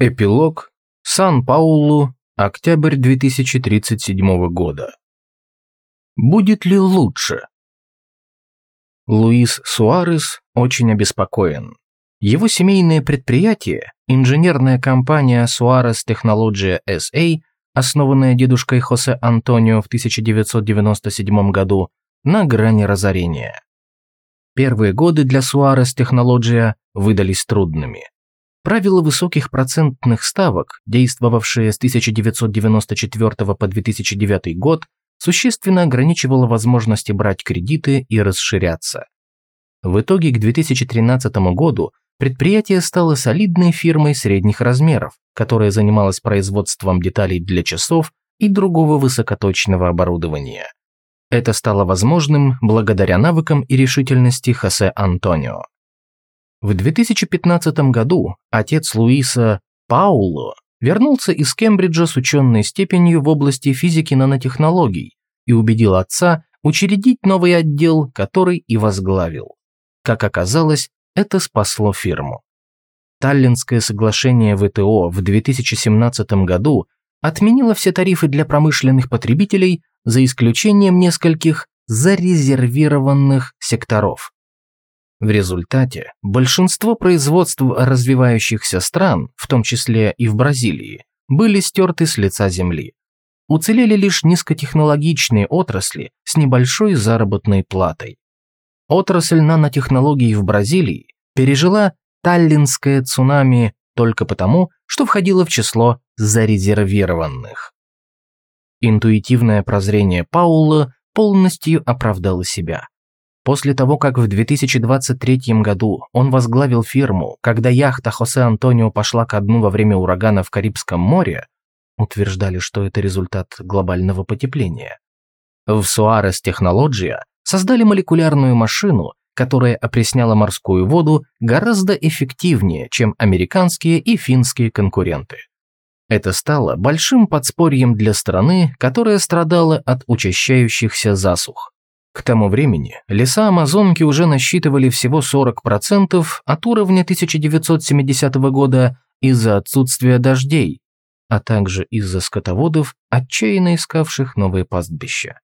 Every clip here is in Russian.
Эпилог. Сан-Паулу. Октябрь 2037 года. Будет ли лучше? Луис Суарес очень обеспокоен. Его семейное предприятие, инженерная компания Suarez Technologia SA, основанная дедушкой Хосе Антонио в 1997 году, на грани разорения. Первые годы для Suarez Technologia выдались трудными. Правило высоких процентных ставок, действовавшее с 1994 по 2009 год, существенно ограничивало возможности брать кредиты и расширяться. В итоге к 2013 году предприятие стало солидной фирмой средних размеров, которая занималась производством деталей для часов и другого высокоточного оборудования. Это стало возможным благодаря навыкам и решительности Хосе Антонио. В 2015 году отец Луиса, Пауло, вернулся из Кембриджа с ученой степенью в области физики нанотехнологий и убедил отца учредить новый отдел, который и возглавил. Как оказалось, это спасло фирму. Таллинское соглашение ВТО в 2017 году отменило все тарифы для промышленных потребителей за исключением нескольких зарезервированных секторов. В результате большинство производств развивающихся стран, в том числе и в Бразилии, были стерты с лица земли. Уцелели лишь низкотехнологичные отрасли с небольшой заработной платой. Отрасль нанотехнологий в Бразилии пережила таллинское цунами только потому, что входила в число зарезервированных. Интуитивное прозрение Паула полностью оправдало себя. После того, как в 2023 году он возглавил фирму, когда яхта Хосе Антонио пошла ко дну во время урагана в Карибском море, утверждали, что это результат глобального потепления. В Suarez Technologia создали молекулярную машину, которая опресняла морскую воду гораздо эффективнее, чем американские и финские конкуренты. Это стало большим подспорьем для страны, которая страдала от учащающихся засух. К тому времени леса Амазонки уже насчитывали всего 40% от уровня 1970 года из-за отсутствия дождей, а также из-за скотоводов, отчаянно искавших новые пастбища.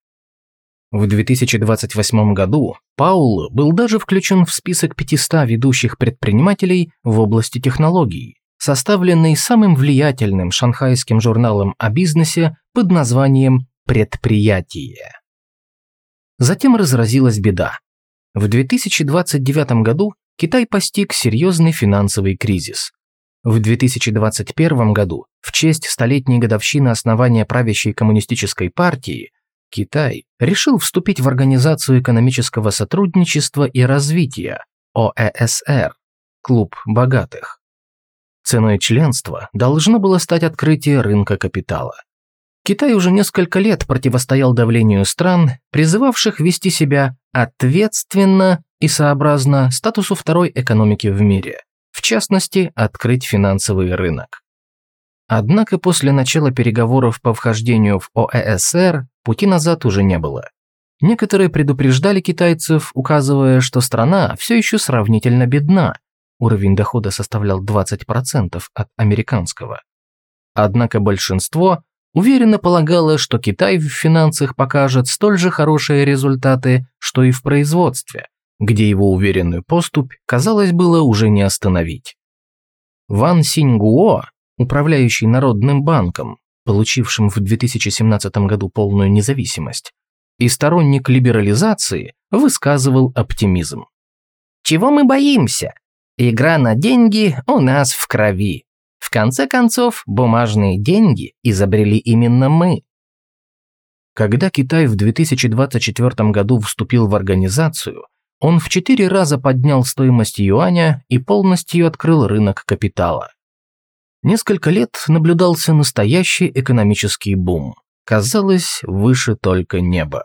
В 2028 году Паул был даже включен в список 500 ведущих предпринимателей в области технологий, составленный самым влиятельным шанхайским журналом о бизнесе под названием «Предприятие». Затем разразилась беда. В 2029 году Китай постиг серьезный финансовый кризис. В 2021 году, в честь столетней годовщины основания правящей коммунистической партии, Китай решил вступить в Организацию экономического сотрудничества и развития, ОЭСР, Клуб богатых. Ценой членства должно было стать открытие рынка капитала. Китай уже несколько лет противостоял давлению стран, призывавших вести себя ответственно и сообразно статусу второй экономики в мире, в частности, открыть финансовый рынок. Однако после начала переговоров по вхождению в ОЭСР пути назад уже не было. Некоторые предупреждали китайцев, указывая, что страна все еще сравнительно бедна, уровень дохода составлял 20% от американского. Однако большинство уверенно полагала, что Китай в финансах покажет столь же хорошие результаты, что и в производстве, где его уверенную поступь, казалось, было уже не остановить. Ван Синьгуо, управляющий Народным банком, получившим в 2017 году полную независимость, и сторонник либерализации, высказывал оптимизм. «Чего мы боимся? Игра на деньги у нас в крови. В конце концов, бумажные деньги изобрели именно мы. Когда Китай в 2024 году вступил в организацию, он в четыре раза поднял стоимость юаня и полностью открыл рынок капитала. Несколько лет наблюдался настоящий экономический бум. Казалось, выше только неба.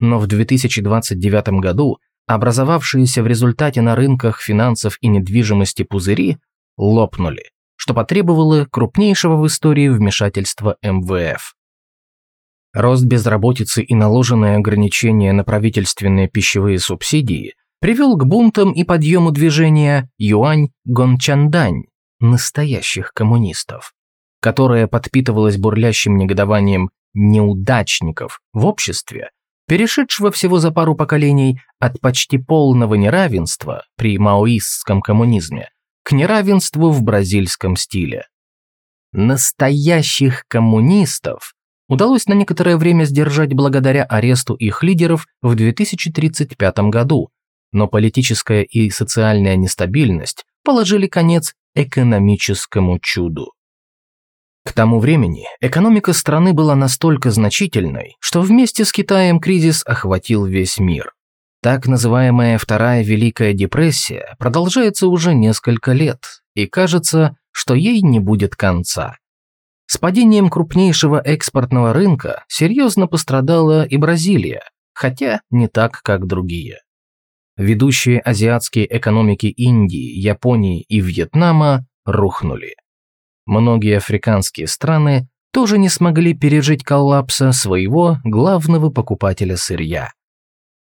Но в 2029 году образовавшиеся в результате на рынках финансов и недвижимости пузыри лопнули что потребовало крупнейшего в истории вмешательства МВФ. Рост безработицы и наложенные ограничения на правительственные пищевые субсидии привел к бунтам и подъему движения Юань-Гончандань, настоящих коммунистов, которая подпитывалась бурлящим негодованием неудачников в обществе, перешедшего всего за пару поколений от почти полного неравенства при маоистском коммунизме к неравенству в бразильском стиле. Настоящих коммунистов удалось на некоторое время сдержать благодаря аресту их лидеров в 2035 году, но политическая и социальная нестабильность положили конец экономическому чуду. К тому времени экономика страны была настолько значительной, что вместе с Китаем кризис охватил весь мир. Так называемая Вторая Великая депрессия продолжается уже несколько лет, и кажется, что ей не будет конца. С падением крупнейшего экспортного рынка серьезно пострадала и Бразилия, хотя не так, как другие. Ведущие азиатские экономики Индии, Японии и Вьетнама рухнули. Многие африканские страны тоже не смогли пережить коллапса своего главного покупателя сырья.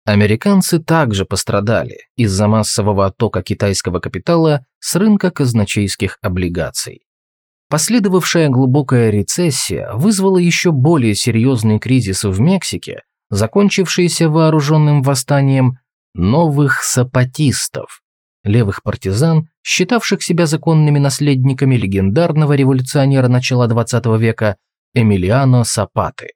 Американцы также пострадали из-за массового оттока китайского капитала с рынка казначейских облигаций. Последовавшая глубокая рецессия вызвала еще более серьезный кризис в Мексике, закончившийся вооруженным восстанием новых сапатистов, левых партизан, считавших себя законными наследниками легендарного революционера начала XX века Эмилиано Сапаты.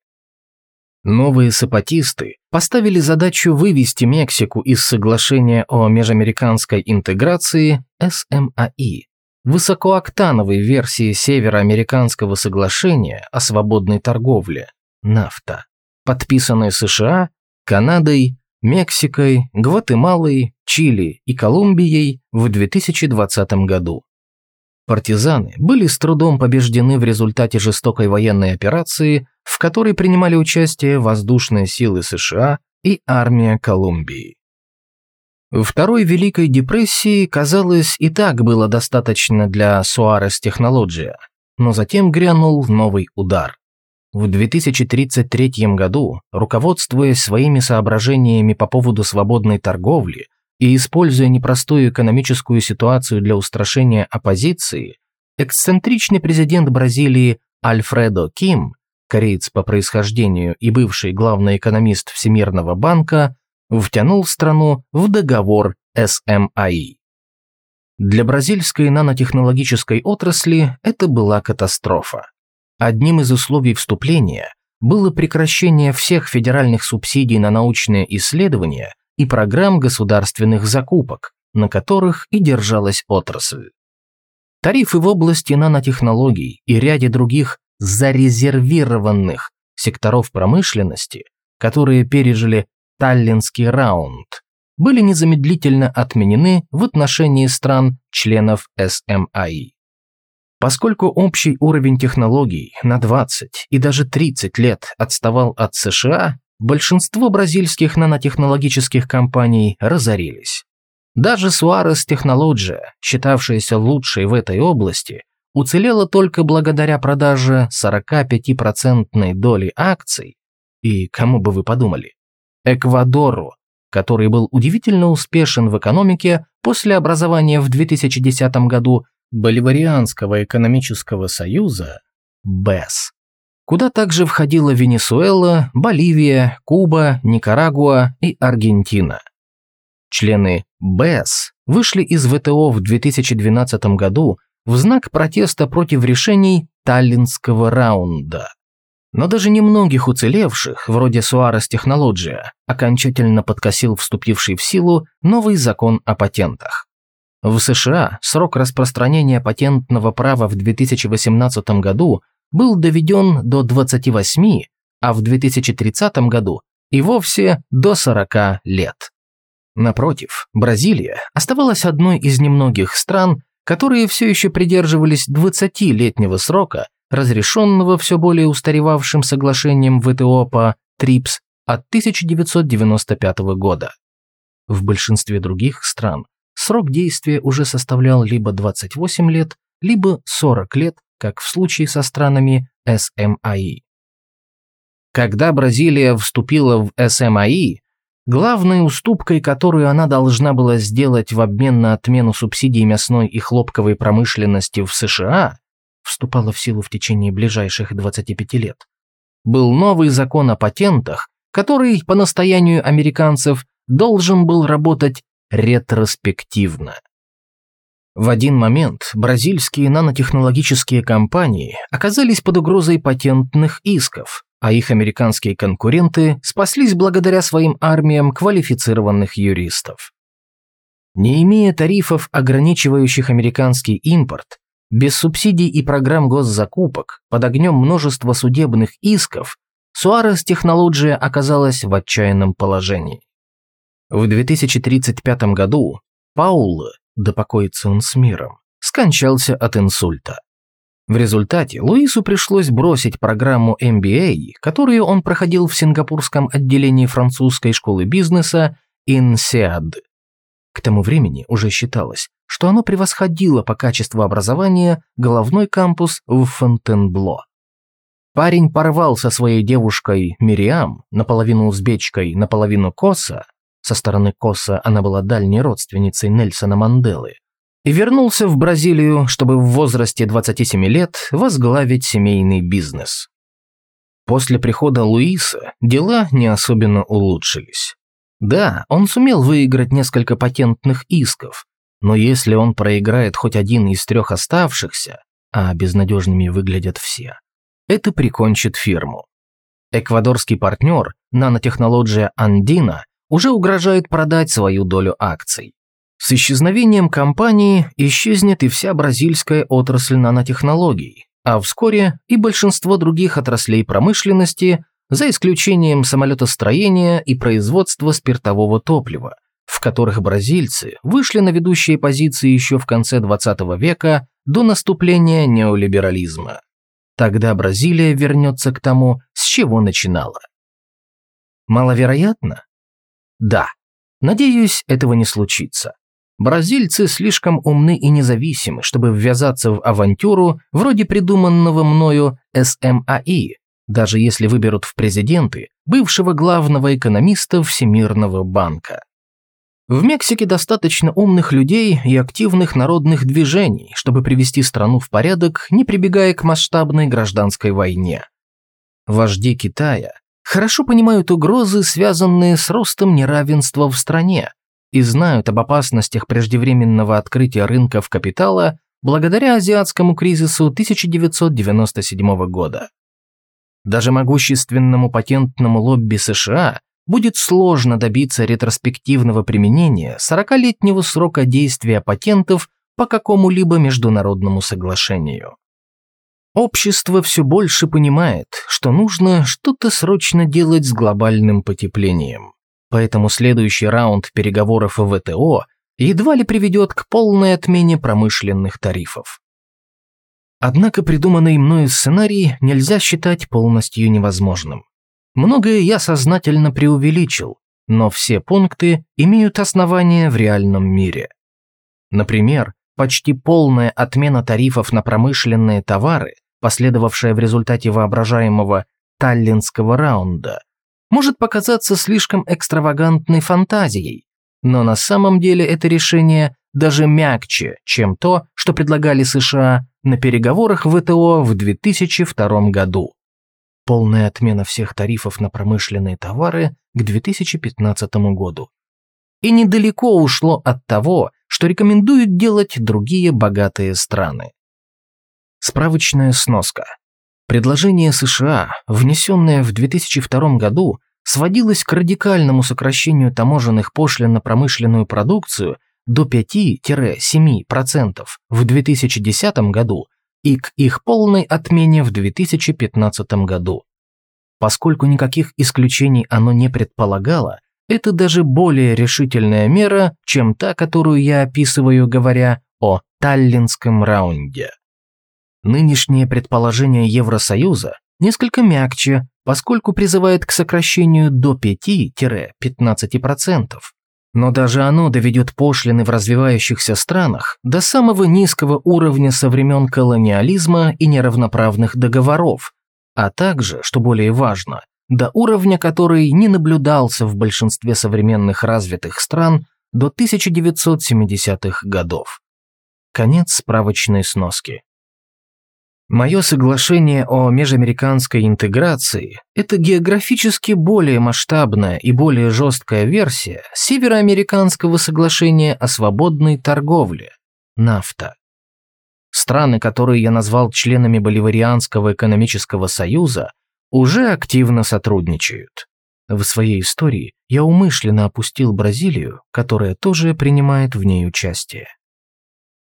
Новые сапатисты поставили задачу вывести Мексику из соглашения о межамериканской интеграции СМАИ, высокооктановой версии Североамериканского соглашения о свободной торговле, нафта, подписанной США, Канадой, Мексикой, Гватемалой, Чили и Колумбией в 2020 году. Партизаны были с трудом побеждены в результате жестокой военной операции, в которой принимали участие воздушные силы США и армия Колумбии. Второй Великой депрессии, казалось, и так было достаточно для Суарес Технология, но затем грянул новый удар. В 2033 году, руководствуясь своими соображениями по поводу свободной торговли и используя непростую экономическую ситуацию для устрашения оппозиции, эксцентричный президент Бразилии Альфредо Ким, кореец по происхождению и бывший главный экономист Всемирного банка, втянул страну в договор СМАИ. Для бразильской нанотехнологической отрасли это была катастрофа. Одним из условий вступления было прекращение всех федеральных субсидий на научные исследования и программ государственных закупок, на которых и держалась отрасль. Тарифы в области нанотехнологий и ряде других зарезервированных секторов промышленности, которые пережили Таллинский раунд, были незамедлительно отменены в отношении стран-членов СМАИ. Поскольку общий уровень технологий на 20 и даже 30 лет отставал от США, большинство бразильских нанотехнологических компаний разорились. Даже Suarez Technologia, считавшаяся лучшей в этой области, уцелела только благодаря продаже 45% доли акций, и кому бы вы подумали, Эквадору, который был удивительно успешен в экономике после образования в 2010 году Боливарианского экономического союза БЭС, куда также входила Венесуэла, Боливия, Куба, Никарагуа и Аргентина. Члены БЭС вышли из ВТО в 2012 году в знак протеста против решений Таллинского раунда. Но даже немногих уцелевших, вроде Суарес Технология, окончательно подкосил вступивший в силу новый закон о патентах. В США срок распространения патентного права в 2018 году был доведен до 28, а в 2030 году и вовсе до 40 лет. Напротив, Бразилия оставалась одной из немногих стран, которые все еще придерживались 20-летнего срока разрешенного все более устаревавшим соглашением ВТО по ТРИПС от 1995 года. В большинстве других стран срок действия уже составлял либо 28 лет, либо 40 лет, как в случае со странами СМАИ. Когда Бразилия вступила в СМАИ, главной уступкой, которую она должна была сделать в обмен на отмену субсидий мясной и хлопковой промышленности в США, вступала в силу в течение ближайших 25 лет, был новый закон о патентах, который, по настоянию американцев, должен был работать ретроспективно. В один момент бразильские нанотехнологические компании оказались под угрозой патентных исков, а их американские конкуренты спаслись благодаря своим армиям квалифицированных юристов. Не имея тарифов, ограничивающих американский импорт, без субсидий и программ госзакупок, под огнем множества судебных исков, Суарес Технология оказалась в отчаянном положении. В 2035 году Паул, да покоится он с миром, скончался от инсульта. В результате Луису пришлось бросить программу MBA, которую он проходил в сингапурском отделении французской школы бизнеса INSEAD. К тому времени уже считалось, что оно превосходило по качеству образования головной кампус в Фонтенбло. Парень порвал со своей девушкой Мириам, наполовину узбечкой, наполовину коса, со стороны коса она была дальней родственницей Нельсона Манделы, и вернулся в Бразилию, чтобы в возрасте 27 лет возглавить семейный бизнес. После прихода Луиса дела не особенно улучшились. Да, он сумел выиграть несколько патентных исков, но если он проиграет хоть один из трех оставшихся, а безнадежными выглядят все, это прикончит фирму. Эквадорский партнер, нанотехнология Андина, уже угрожает продать свою долю акций. С исчезновением компании исчезнет и вся бразильская отрасль нанотехнологий, а вскоре и большинство других отраслей промышленности, за исключением самолетостроения и производства спиртового топлива, в которых бразильцы вышли на ведущие позиции еще в конце 20 века до наступления неолиберализма. Тогда Бразилия вернется к тому, с чего начинала. Маловероятно? Да. Надеюсь, этого не случится. Бразильцы слишком умны и независимы, чтобы ввязаться в авантюру вроде придуманного мною СМАИ, даже если выберут в президенты бывшего главного экономиста Всемирного банка. В Мексике достаточно умных людей и активных народных движений, чтобы привести страну в порядок, не прибегая к масштабной гражданской войне. Вожди Китая хорошо понимают угрозы, связанные с ростом неравенства в стране, и знают об опасностях преждевременного открытия рынков капитала благодаря азиатскому кризису 1997 года. Даже могущественному патентному лобби США будет сложно добиться ретроспективного применения 40-летнего срока действия патентов по какому-либо международному соглашению. Общество все больше понимает, что нужно что-то срочно делать с глобальным потеплением. Поэтому следующий раунд переговоров ВТО едва ли приведет к полной отмене промышленных тарифов. Однако придуманный мною сценарий нельзя считать полностью невозможным. Многое я сознательно преувеличил, но все пункты имеют основания в реальном мире. Например, почти полная отмена тарифов на промышленные товары, последовавшая в результате воображаемого таллинского раунда, может показаться слишком экстравагантной фантазией, но на самом деле это решение даже мягче, чем то, что предлагали США на переговорах ВТО в 2002 году. Полная отмена всех тарифов на промышленные товары к 2015 году. И недалеко ушло от того, что рекомендуют делать другие богатые страны. Справочная сноска. Предложение США, внесенное в 2002 году, сводилось к радикальному сокращению таможенных пошлин на промышленную продукцию до 5-7% в 2010 году и к их полной отмене в 2015 году. Поскольку никаких исключений оно не предполагало, это даже более решительная мера, чем та, которую я описываю, говоря о Таллинском раунде. Нынешнее предположение Евросоюза несколько мягче, поскольку призывает к сокращению до 5-15%. Но даже оно доведет пошлины в развивающихся странах до самого низкого уровня со времен колониализма и неравноправных договоров, а также, что более важно, до уровня, который не наблюдался в большинстве современных развитых стран до 1970-х годов. Конец справочной сноски. Мое соглашение о межамериканской интеграции – это географически более масштабная и более жесткая версия североамериканского соглашения о свободной торговле – НАФТА. Страны, которые я назвал членами Боливарианского экономического союза, уже активно сотрудничают. В своей истории я умышленно опустил Бразилию, которая тоже принимает в ней участие.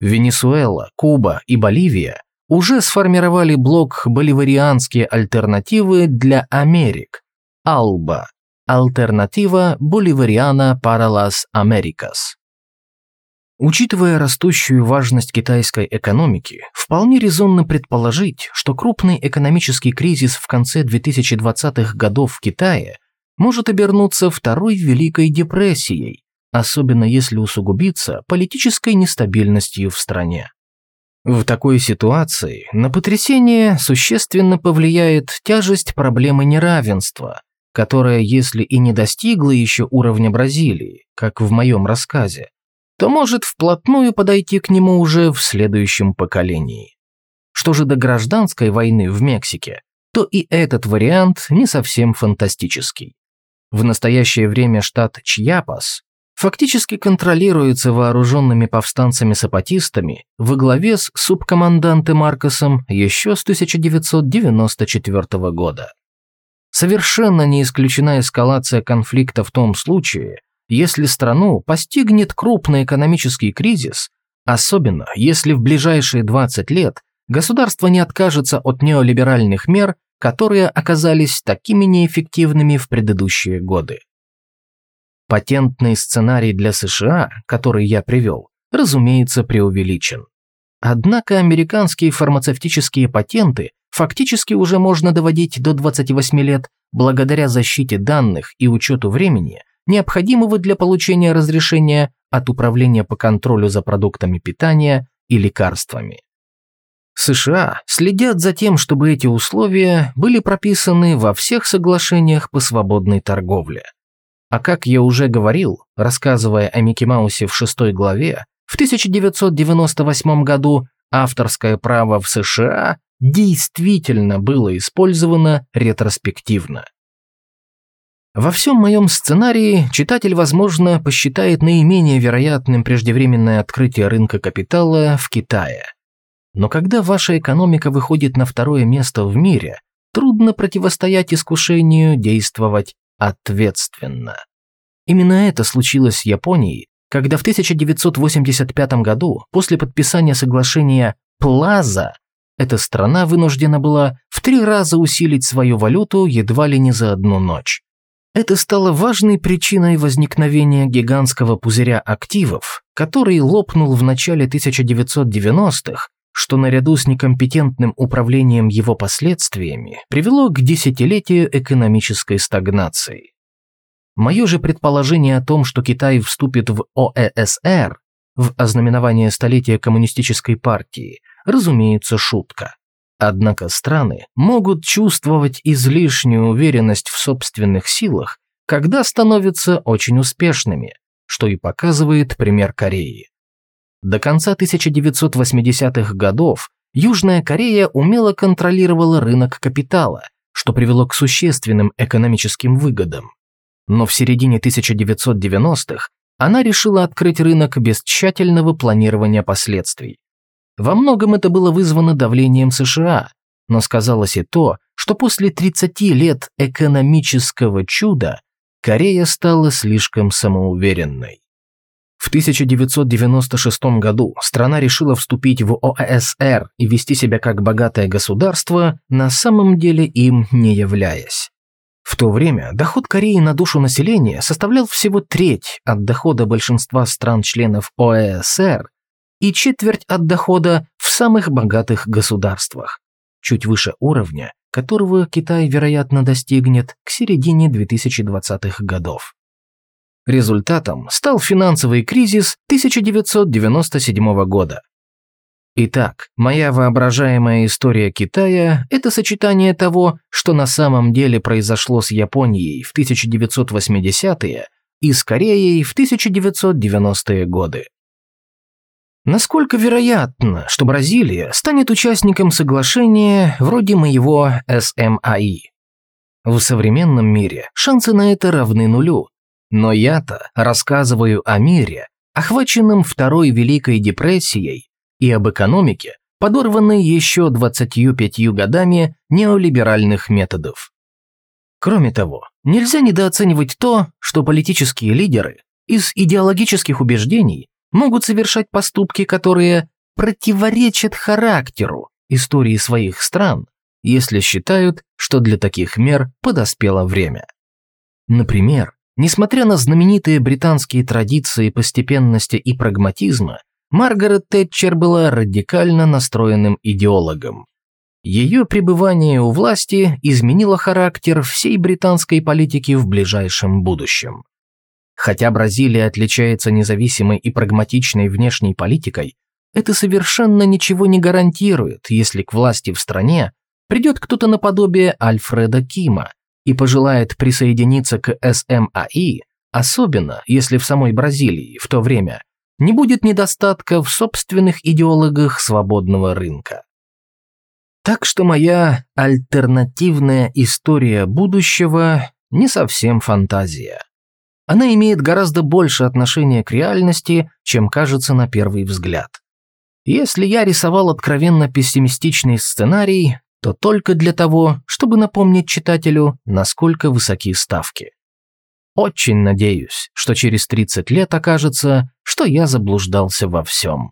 Венесуэла, Куба и Боливия уже сформировали блок «Боливарианские альтернативы для Америк» – АЛБА – Альтернатива Боливариана las Americas. Учитывая растущую важность китайской экономики, вполне резонно предположить, что крупный экономический кризис в конце 2020-х годов в Китае может обернуться второй Великой депрессией, особенно если усугубиться политической нестабильностью в стране. В такой ситуации на потрясение существенно повлияет тяжесть проблемы неравенства, которая, если и не достигла еще уровня Бразилии, как в моем рассказе, то может вплотную подойти к нему уже в следующем поколении. Что же до гражданской войны в Мексике, то и этот вариант не совсем фантастический. В настоящее время штат Чьяпас фактически контролируется вооруженными повстанцами-сапатистами во главе с субкомандантом Маркосом еще с 1994 года. Совершенно не исключена эскалация конфликта в том случае, если страну постигнет крупный экономический кризис, особенно если в ближайшие 20 лет государство не откажется от неолиберальных мер, которые оказались такими неэффективными в предыдущие годы. Патентный сценарий для США, который я привел, разумеется, преувеличен. Однако американские фармацевтические патенты фактически уже можно доводить до 28 лет благодаря защите данных и учету времени, необходимого для получения разрешения от Управления по контролю за продуктами питания и лекарствами. США следят за тем, чтобы эти условия были прописаны во всех соглашениях по свободной торговле. А как я уже говорил, рассказывая о Микки Маусе в шестой главе, в 1998 году авторское право в США действительно было использовано ретроспективно. Во всем моем сценарии читатель, возможно, посчитает наименее вероятным преждевременное открытие рынка капитала в Китае. Но когда ваша экономика выходит на второе место в мире, трудно противостоять искушению действовать ответственно. Именно это случилось с Японией, когда в 1985 году, после подписания соглашения «Плаза», эта страна вынуждена была в три раза усилить свою валюту едва ли не за одну ночь. Это стало важной причиной возникновения гигантского пузыря активов, который лопнул в начале 1990-х что наряду с некомпетентным управлением его последствиями привело к десятилетию экономической стагнации. Мое же предположение о том, что Китай вступит в ОЭСР, в ознаменование столетия коммунистической партии, разумеется, шутка. Однако страны могут чувствовать излишнюю уверенность в собственных силах, когда становятся очень успешными, что и показывает пример Кореи. До конца 1980-х годов Южная Корея умело контролировала рынок капитала, что привело к существенным экономическим выгодам. Но в середине 1990-х она решила открыть рынок без тщательного планирования последствий. Во многом это было вызвано давлением США, но сказалось и то, что после 30 лет экономического чуда Корея стала слишком самоуверенной. В 1996 году страна решила вступить в ОАСР и вести себя как богатое государство, на самом деле им не являясь. В то время доход Кореи на душу населения составлял всего треть от дохода большинства стран-членов ОАСР и четверть от дохода в самых богатых государствах, чуть выше уровня, которого Китай, вероятно, достигнет к середине 2020-х годов. Результатом стал финансовый кризис 1997 года. Итак, моя воображаемая история Китая – это сочетание того, что на самом деле произошло с Японией в 1980-е и с Кореей в 1990-е годы. Насколько вероятно, что Бразилия станет участником соглашения вроде моего СМАИ? В современном мире шансы на это равны нулю. Но я-то рассказываю о мире, охваченном Второй Великой депрессией и об экономике, подорванной еще 25 годами неолиберальных методов. Кроме того, нельзя недооценивать то, что политические лидеры из идеологических убеждений могут совершать поступки, которые противоречат характеру истории своих стран, если считают, что для таких мер подоспело время. Например, несмотря на знаменитые британские традиции постепенности и прагматизма, Маргарет Тэтчер была радикально настроенным идеологом. Ее пребывание у власти изменило характер всей британской политики в ближайшем будущем. Хотя Бразилия отличается независимой и прагматичной внешней политикой, это совершенно ничего не гарантирует, если к власти в стране придет кто-то наподобие Альфреда Кима и пожелает присоединиться к СМАИ, особенно если в самой Бразилии в то время не будет недостатка в собственных идеологах свободного рынка. Так что моя альтернативная история будущего не совсем фантазия. Она имеет гораздо больше отношения к реальности, чем кажется на первый взгляд. Если я рисовал откровенно пессимистичный сценарий, то только для того, чтобы напомнить читателю, насколько высоки ставки. Очень надеюсь, что через 30 лет окажется, что я заблуждался во всем.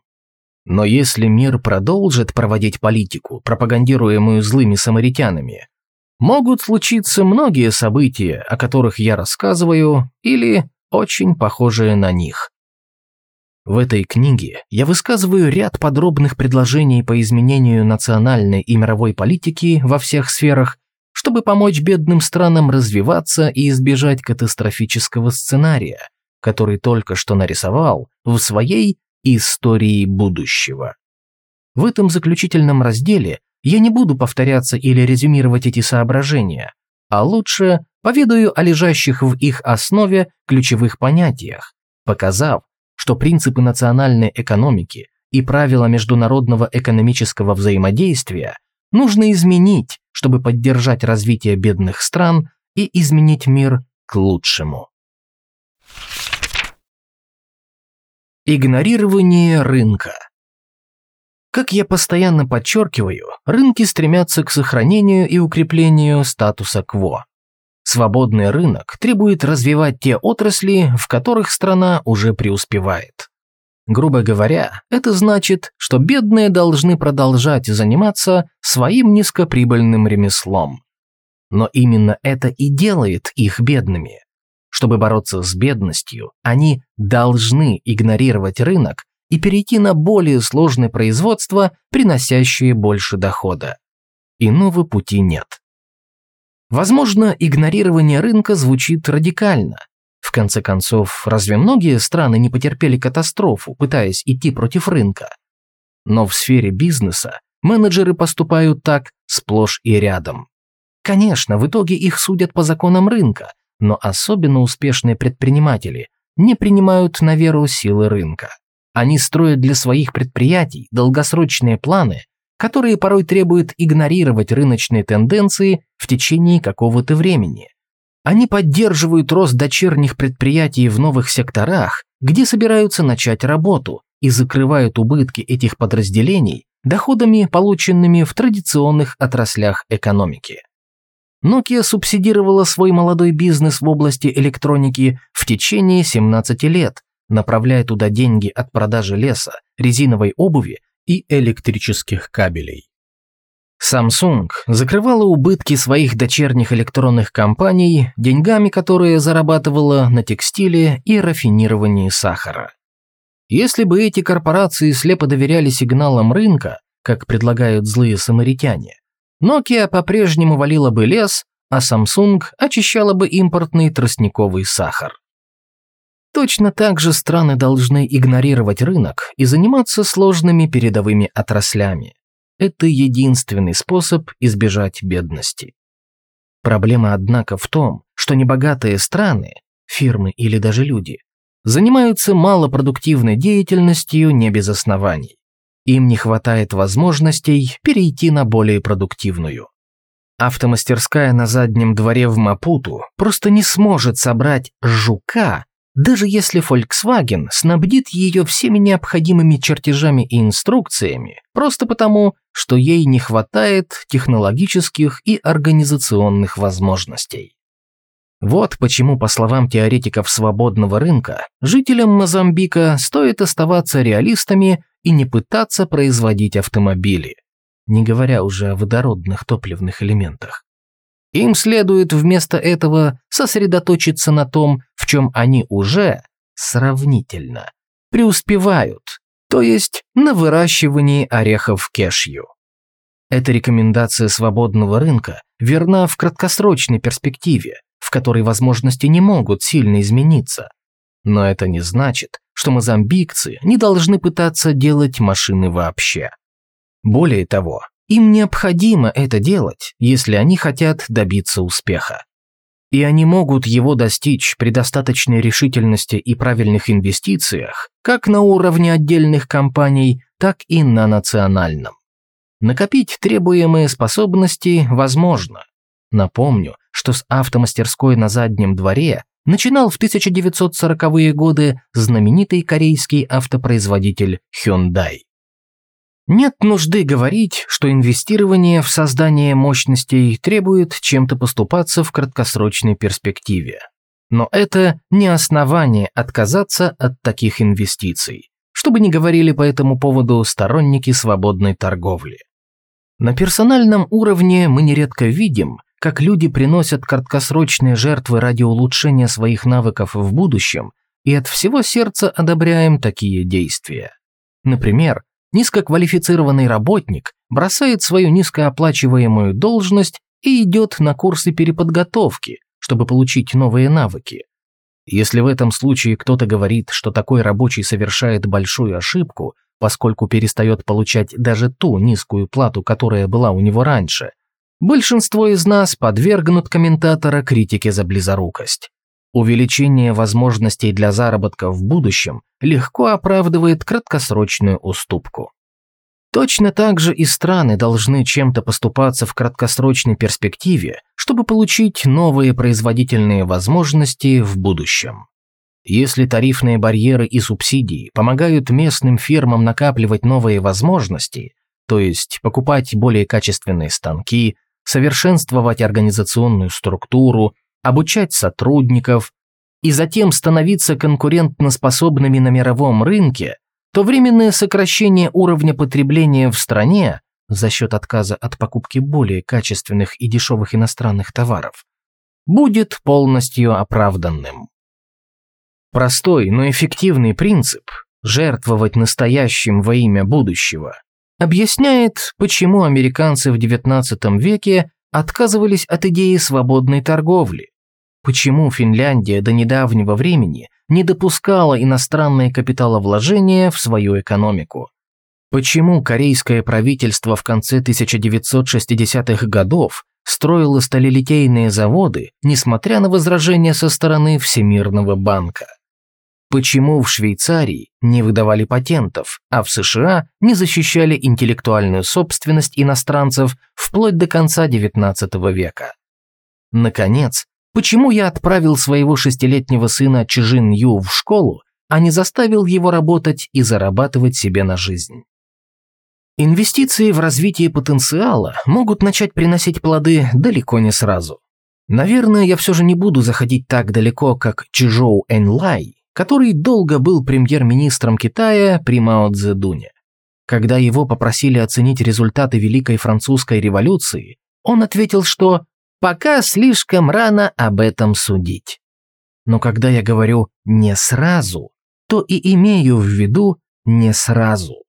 Но если мир продолжит проводить политику, пропагандируемую злыми самаритянами, могут случиться многие события, о которых я рассказываю, или очень похожие на них. В этой книге я высказываю ряд подробных предложений по изменению национальной и мировой политики во всех сферах, чтобы помочь бедным странам развиваться и избежать катастрофического сценария, который только что нарисовал в своей истории будущего. В этом заключительном разделе я не буду повторяться или резюмировать эти соображения, а лучше поведаю о лежащих в их основе ключевых понятиях, показав, что принципы национальной экономики и правила международного экономического взаимодействия нужно изменить, чтобы поддержать развитие бедных стран и изменить мир к лучшему. Игнорирование рынка Как я постоянно подчеркиваю, рынки стремятся к сохранению и укреплению статуса кво. Свободный рынок требует развивать те отрасли, в которых страна уже преуспевает. Грубо говоря, это значит, что бедные должны продолжать заниматься своим низкоприбыльным ремеслом. Но именно это и делает их бедными. Чтобы бороться с бедностью, они должны игнорировать рынок и перейти на более сложное производство, приносящее больше дохода. Иного пути нет. Возможно, игнорирование рынка звучит радикально. В конце концов, разве многие страны не потерпели катастрофу, пытаясь идти против рынка? Но в сфере бизнеса менеджеры поступают так сплошь и рядом. Конечно, в итоге их судят по законам рынка, но особенно успешные предприниматели не принимают на веру силы рынка. Они строят для своих предприятий долгосрочные планы, которые порой требуют игнорировать рыночные тенденции в течение какого-то времени. Они поддерживают рост дочерних предприятий в новых секторах, где собираются начать работу, и закрывают убытки этих подразделений доходами, полученными в традиционных отраслях экономики. Nokia субсидировала свой молодой бизнес в области электроники в течение 17 лет, направляя туда деньги от продажи леса, резиновой обуви и электрических кабелей. Samsung закрывала убытки своих дочерних электронных компаний деньгами, которые зарабатывала на текстиле и рафинировании сахара. Если бы эти корпорации слепо доверяли сигналам рынка, как предлагают злые самаритяне, Nokia по-прежнему валила бы лес, а Samsung очищала бы импортный тростниковый сахар. Точно так же страны должны игнорировать рынок и заниматься сложными передовыми отраслями. Это единственный способ избежать бедности. Проблема, однако, в том, что небогатые страны, фирмы или даже люди, занимаются малопродуктивной деятельностью не без оснований. Им не хватает возможностей перейти на более продуктивную. Автомастерская на заднем дворе в Мапуту просто не сможет собрать «жука», даже если Volkswagen снабдит ее всеми необходимыми чертежами и инструкциями, просто потому, что ей не хватает технологических и организационных возможностей. Вот почему, по словам теоретиков свободного рынка, жителям Мозамбика стоит оставаться реалистами и не пытаться производить автомобили, не говоря уже о водородных топливных элементах. Им следует вместо этого сосредоточиться на том, в чем они уже сравнительно преуспевают, то есть на выращивании орехов кешью. Эта рекомендация свободного рынка верна в краткосрочной перспективе, в которой возможности не могут сильно измениться. Но это не значит, что мозамбикцы не должны пытаться делать машины вообще. Более того, им необходимо это делать, если они хотят добиться успеха. И они могут его достичь при достаточной решительности и правильных инвестициях, как на уровне отдельных компаний, так и на национальном. Накопить требуемые способности возможно. Напомню, что с автомастерской на заднем дворе начинал в 1940-е годы знаменитый корейский автопроизводитель Hyundai. Нет нужды говорить, что инвестирование в создание мощностей требует чем-то поступаться в краткосрочной перспективе. Но это не основание отказаться от таких инвестиций, чтобы не говорили по этому поводу сторонники свободной торговли. На персональном уровне мы нередко видим, как люди приносят краткосрочные жертвы ради улучшения своих навыков в будущем и от всего сердца одобряем такие действия. Например, низкоквалифицированный работник бросает свою низкооплачиваемую должность и идет на курсы переподготовки, чтобы получить новые навыки. Если в этом случае кто-то говорит, что такой рабочий совершает большую ошибку, поскольку перестает получать даже ту низкую плату, которая была у него раньше, большинство из нас подвергнут комментатора критике за близорукость. Увеличение возможностей для заработка в будущем легко оправдывает краткосрочную уступку. Точно так же и страны должны чем-то поступаться в краткосрочной перспективе, чтобы получить новые производительные возможности в будущем. Если тарифные барьеры и субсидии помогают местным фирмам накапливать новые возможности, то есть покупать более качественные станки, совершенствовать организационную структуру, обучать сотрудников и затем становиться конкурентноспособными на мировом рынке, то временное сокращение уровня потребления в стране за счет отказа от покупки более качественных и дешевых иностранных товаров будет полностью оправданным. Простой, но эффективный принцип – жертвовать настоящим во имя будущего – объясняет, почему американцы в XIX веке отказывались от идеи свободной торговли, Почему Финляндия до недавнего времени не допускала иностранные капиталовложения в свою экономику? Почему корейское правительство в конце 1960-х годов строило сталелитейные заводы, несмотря на возражения со стороны Всемирного банка? Почему в Швейцарии не выдавали патентов, а в США не защищали интеллектуальную собственность иностранцев вплоть до конца XIX века? Наконец, Почему я отправил своего шестилетнего сына Чжин Ю в школу, а не заставил его работать и зарабатывать себе на жизнь? Инвестиции в развитие потенциала могут начать приносить плоды далеко не сразу. Наверное, я все же не буду заходить так далеко, как Чжоу Энлай, который долго был премьер-министром Китая при Мао Цзэдуне. Когда его попросили оценить результаты Великой Французской революции, он ответил, что Пока слишком рано об этом судить. Но когда я говорю «не сразу», то и имею в виду «не сразу».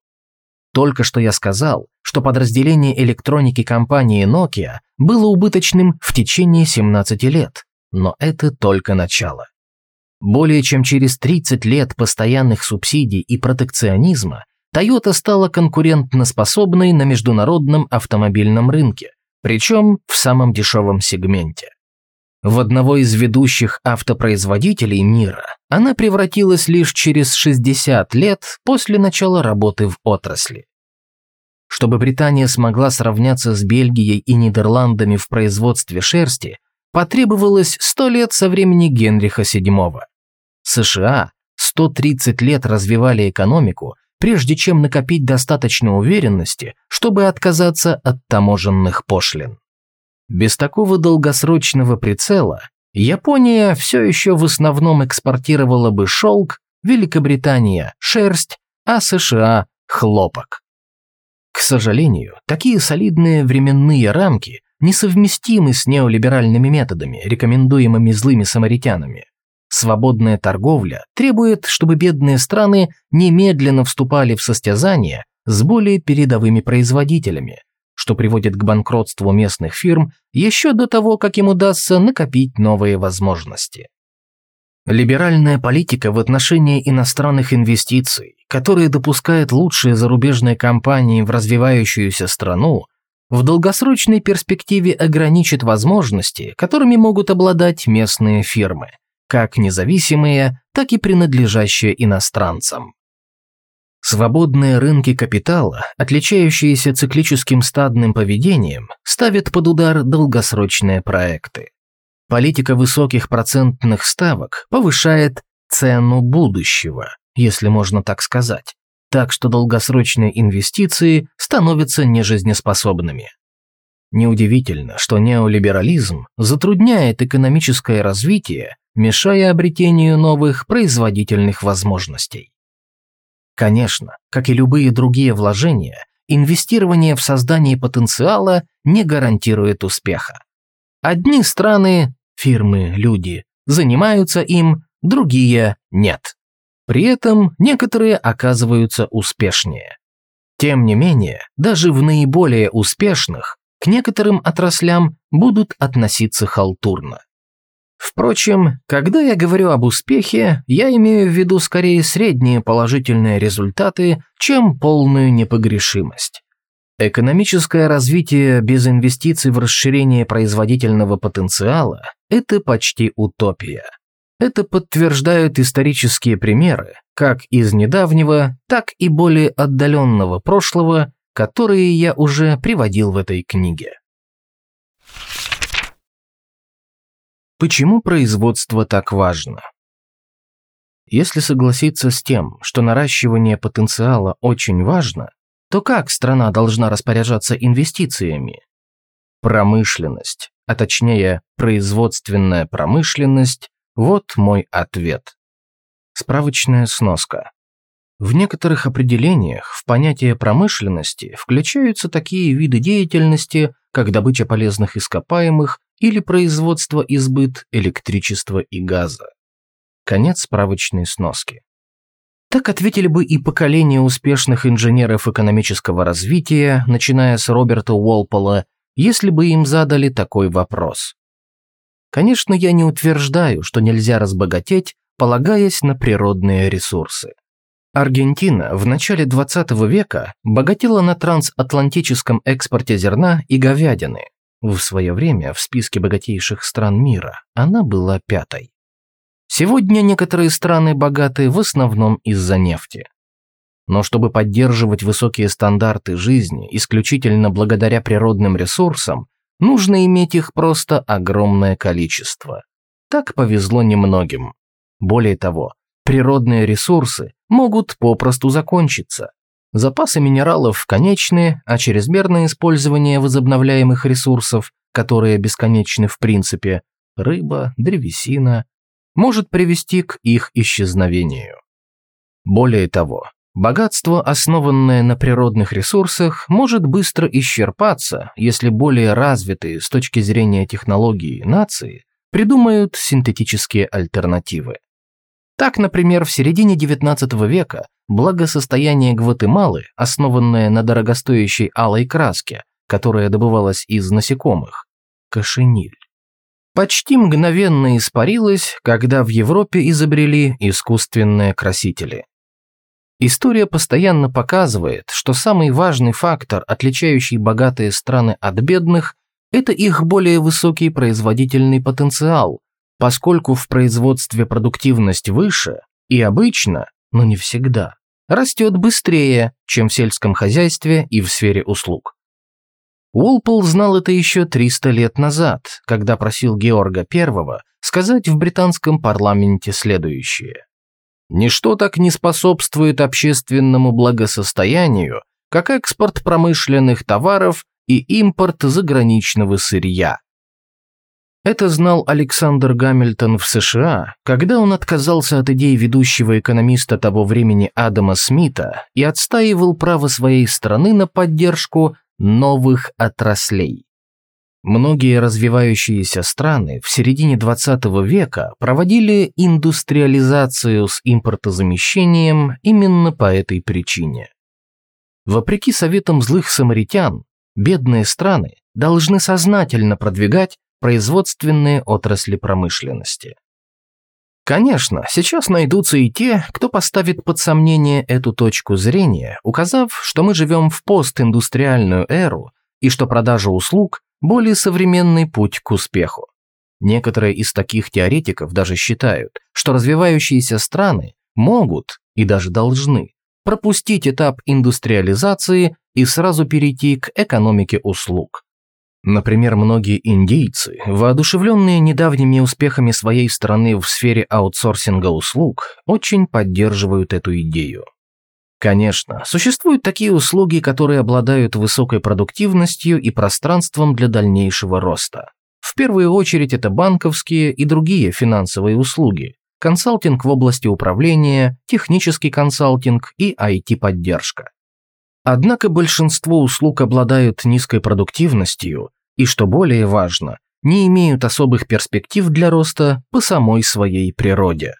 Только что я сказал, что подразделение электроники компании Nokia было убыточным в течение 17 лет, но это только начало. Более чем через 30 лет постоянных субсидий и протекционизма Toyota стала конкурентноспособной на международном автомобильном рынке, причем в самом дешевом сегменте. В одного из ведущих автопроизводителей мира она превратилась лишь через 60 лет после начала работы в отрасли. Чтобы Британия смогла сравняться с Бельгией и Нидерландами в производстве шерсти, потребовалось 100 лет со времени Генриха VII. США 130 лет развивали экономику, прежде чем накопить достаточно уверенности, чтобы отказаться от таможенных пошлин. Без такого долгосрочного прицела Япония все еще в основном экспортировала бы шелк, Великобритания – шерсть, а США – хлопок. К сожалению, такие солидные временные рамки несовместимы с неолиберальными методами, рекомендуемыми злыми самаритянами. Свободная торговля требует, чтобы бедные страны немедленно вступали в состязание с более передовыми производителями, что приводит к банкротству местных фирм еще до того, как им удастся накопить новые возможности. Либеральная политика в отношении иностранных инвестиций, которая допускает лучшие зарубежные компании в развивающуюся страну, в долгосрочной перспективе ограничит возможности, которыми могут обладать местные фирмы, как независимые, так и принадлежащие иностранцам. Свободные рынки капитала, отличающиеся циклическим стадным поведением, ставят под удар долгосрочные проекты. Политика высоких процентных ставок повышает цену будущего, если можно так сказать, так что долгосрочные инвестиции становятся нежизнеспособными. Неудивительно, что неолиберализм затрудняет экономическое развитие, мешая обретению новых производительных возможностей. Конечно, как и любые другие вложения, инвестирование в создание потенциала не гарантирует успеха. Одни страны, фирмы, люди занимаются им, другие нет. При этом некоторые оказываются успешнее. Тем не менее, даже в наиболее успешных к некоторым отраслям будут относиться халтурно. Впрочем, когда я говорю об успехе, я имею в виду скорее средние положительные результаты, чем полную непогрешимость. Экономическое развитие без инвестиций в расширение производительного потенциала – это почти утопия. Это подтверждают исторические примеры, как из недавнего, так и более отдаленного прошлого, которые я уже приводил в этой книге. Почему производство так важно? Если согласиться с тем, что наращивание потенциала очень важно, то как страна должна распоряжаться инвестициями? Промышленность, а точнее производственная промышленность, вот мой ответ. Справочная сноска. В некоторых определениях в понятие промышленности включаются такие виды деятельности, как добыча полезных ископаемых или производство и сбыт электричества и газа. Конец справочной сноски. Так ответили бы и поколение успешных инженеров экономического развития, начиная с Роберта Уолпола, если бы им задали такой вопрос. Конечно, я не утверждаю, что нельзя разбогатеть, полагаясь на природные ресурсы. Аргентина в начале 20 века богатела на трансатлантическом экспорте зерна и говядины. В свое время в списке богатейших стран мира она была пятой. Сегодня некоторые страны богаты в основном из-за нефти. Но чтобы поддерживать высокие стандарты жизни исключительно благодаря природным ресурсам, нужно иметь их просто огромное количество. Так повезло немногим. Более того, природные ресурсы могут попросту закончиться. Запасы минералов конечны, а чрезмерное использование возобновляемых ресурсов, которые бесконечны в принципе, рыба, древесина, может привести к их исчезновению. Более того, богатство, основанное на природных ресурсах, может быстро исчерпаться, если более развитые с точки зрения технологии нации придумают синтетические альтернативы. Так, например, в середине XIX века благосостояние Гватемалы, основанное на дорогостоящей алой краске, которая добывалась из насекомых, кошениль, почти мгновенно испарилась, когда в Европе изобрели искусственные красители. История постоянно показывает, что самый важный фактор, отличающий богатые страны от бедных, это их более высокий производительный потенциал, поскольку в производстве продуктивность выше и обычно, но не всегда, растет быстрее, чем в сельском хозяйстве и в сфере услуг. Уолпол знал это еще 300 лет назад, когда просил Георга I сказать в британском парламенте следующее. «Ничто так не способствует общественному благосостоянию, как экспорт промышленных товаров и импорт заграничного сырья». Это знал Александр Гамильтон в США, когда он отказался от идей ведущего экономиста того времени Адама Смита и отстаивал право своей страны на поддержку новых отраслей. Многие развивающиеся страны в середине 20 века проводили индустриализацию с импортозамещением именно по этой причине. Вопреки советам злых самаритян, бедные страны должны сознательно продвигать производственные отрасли промышленности. Конечно, сейчас найдутся и те, кто поставит под сомнение эту точку зрения, указав, что мы живем в постиндустриальную эру и что продажа услуг – более современный путь к успеху. Некоторые из таких теоретиков даже считают, что развивающиеся страны могут и даже должны пропустить этап индустриализации и сразу перейти к экономике услуг. Например, многие индейцы, воодушевленные недавними успехами своей страны в сфере аутсорсинга услуг, очень поддерживают эту идею. Конечно, существуют такие услуги, которые обладают высокой продуктивностью и пространством для дальнейшего роста. В первую очередь это банковские и другие финансовые услуги, консалтинг в области управления, технический консалтинг и IT-поддержка. Однако большинство услуг обладают низкой продуктивностью и, что более важно, не имеют особых перспектив для роста по самой своей природе.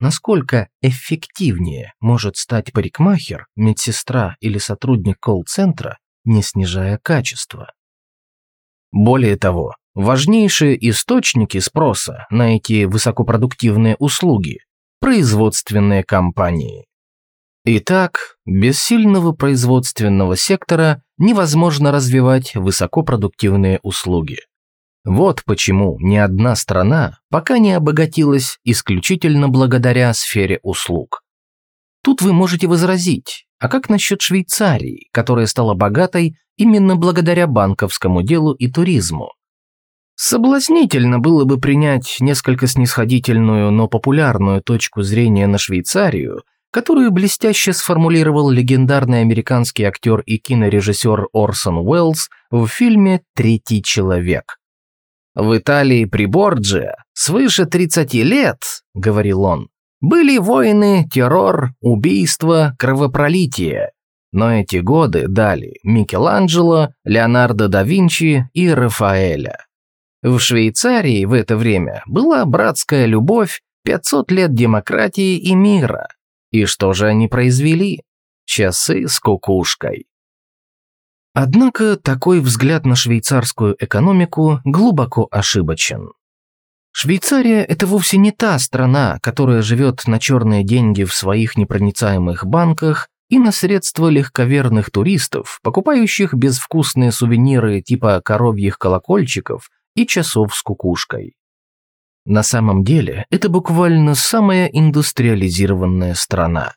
Насколько эффективнее может стать парикмахер, медсестра или сотрудник колл-центра, не снижая качества? Более того, важнейшие источники спроса на эти высокопродуктивные услуги – производственные компании. Итак, без сильного производственного сектора невозможно развивать высокопродуктивные услуги. Вот почему ни одна страна пока не обогатилась исключительно благодаря сфере услуг. Тут вы можете возразить, а как насчет Швейцарии, которая стала богатой именно благодаря банковскому делу и туризму? Соблазнительно было бы принять несколько снисходительную, но популярную точку зрения на Швейцарию которую блестяще сформулировал легендарный американский актер и кинорежиссер Орсон Уэллс в фильме «Третий человек». «В Италии при Борджиа свыше 30 лет, — говорил он, — были войны, террор, убийства, кровопролитие. Но эти годы дали Микеланджело, Леонардо да Винчи и Рафаэля. В Швейцарии в это время была братская любовь, 500 лет демократии и мира. И что же они произвели? Часы с кукушкой. Однако такой взгляд на швейцарскую экономику глубоко ошибочен. Швейцария – это вовсе не та страна, которая живет на черные деньги в своих непроницаемых банках и на средства легковерных туристов, покупающих безвкусные сувениры типа коровьих колокольчиков и часов с кукушкой. На самом деле, это буквально самая индустриализированная страна.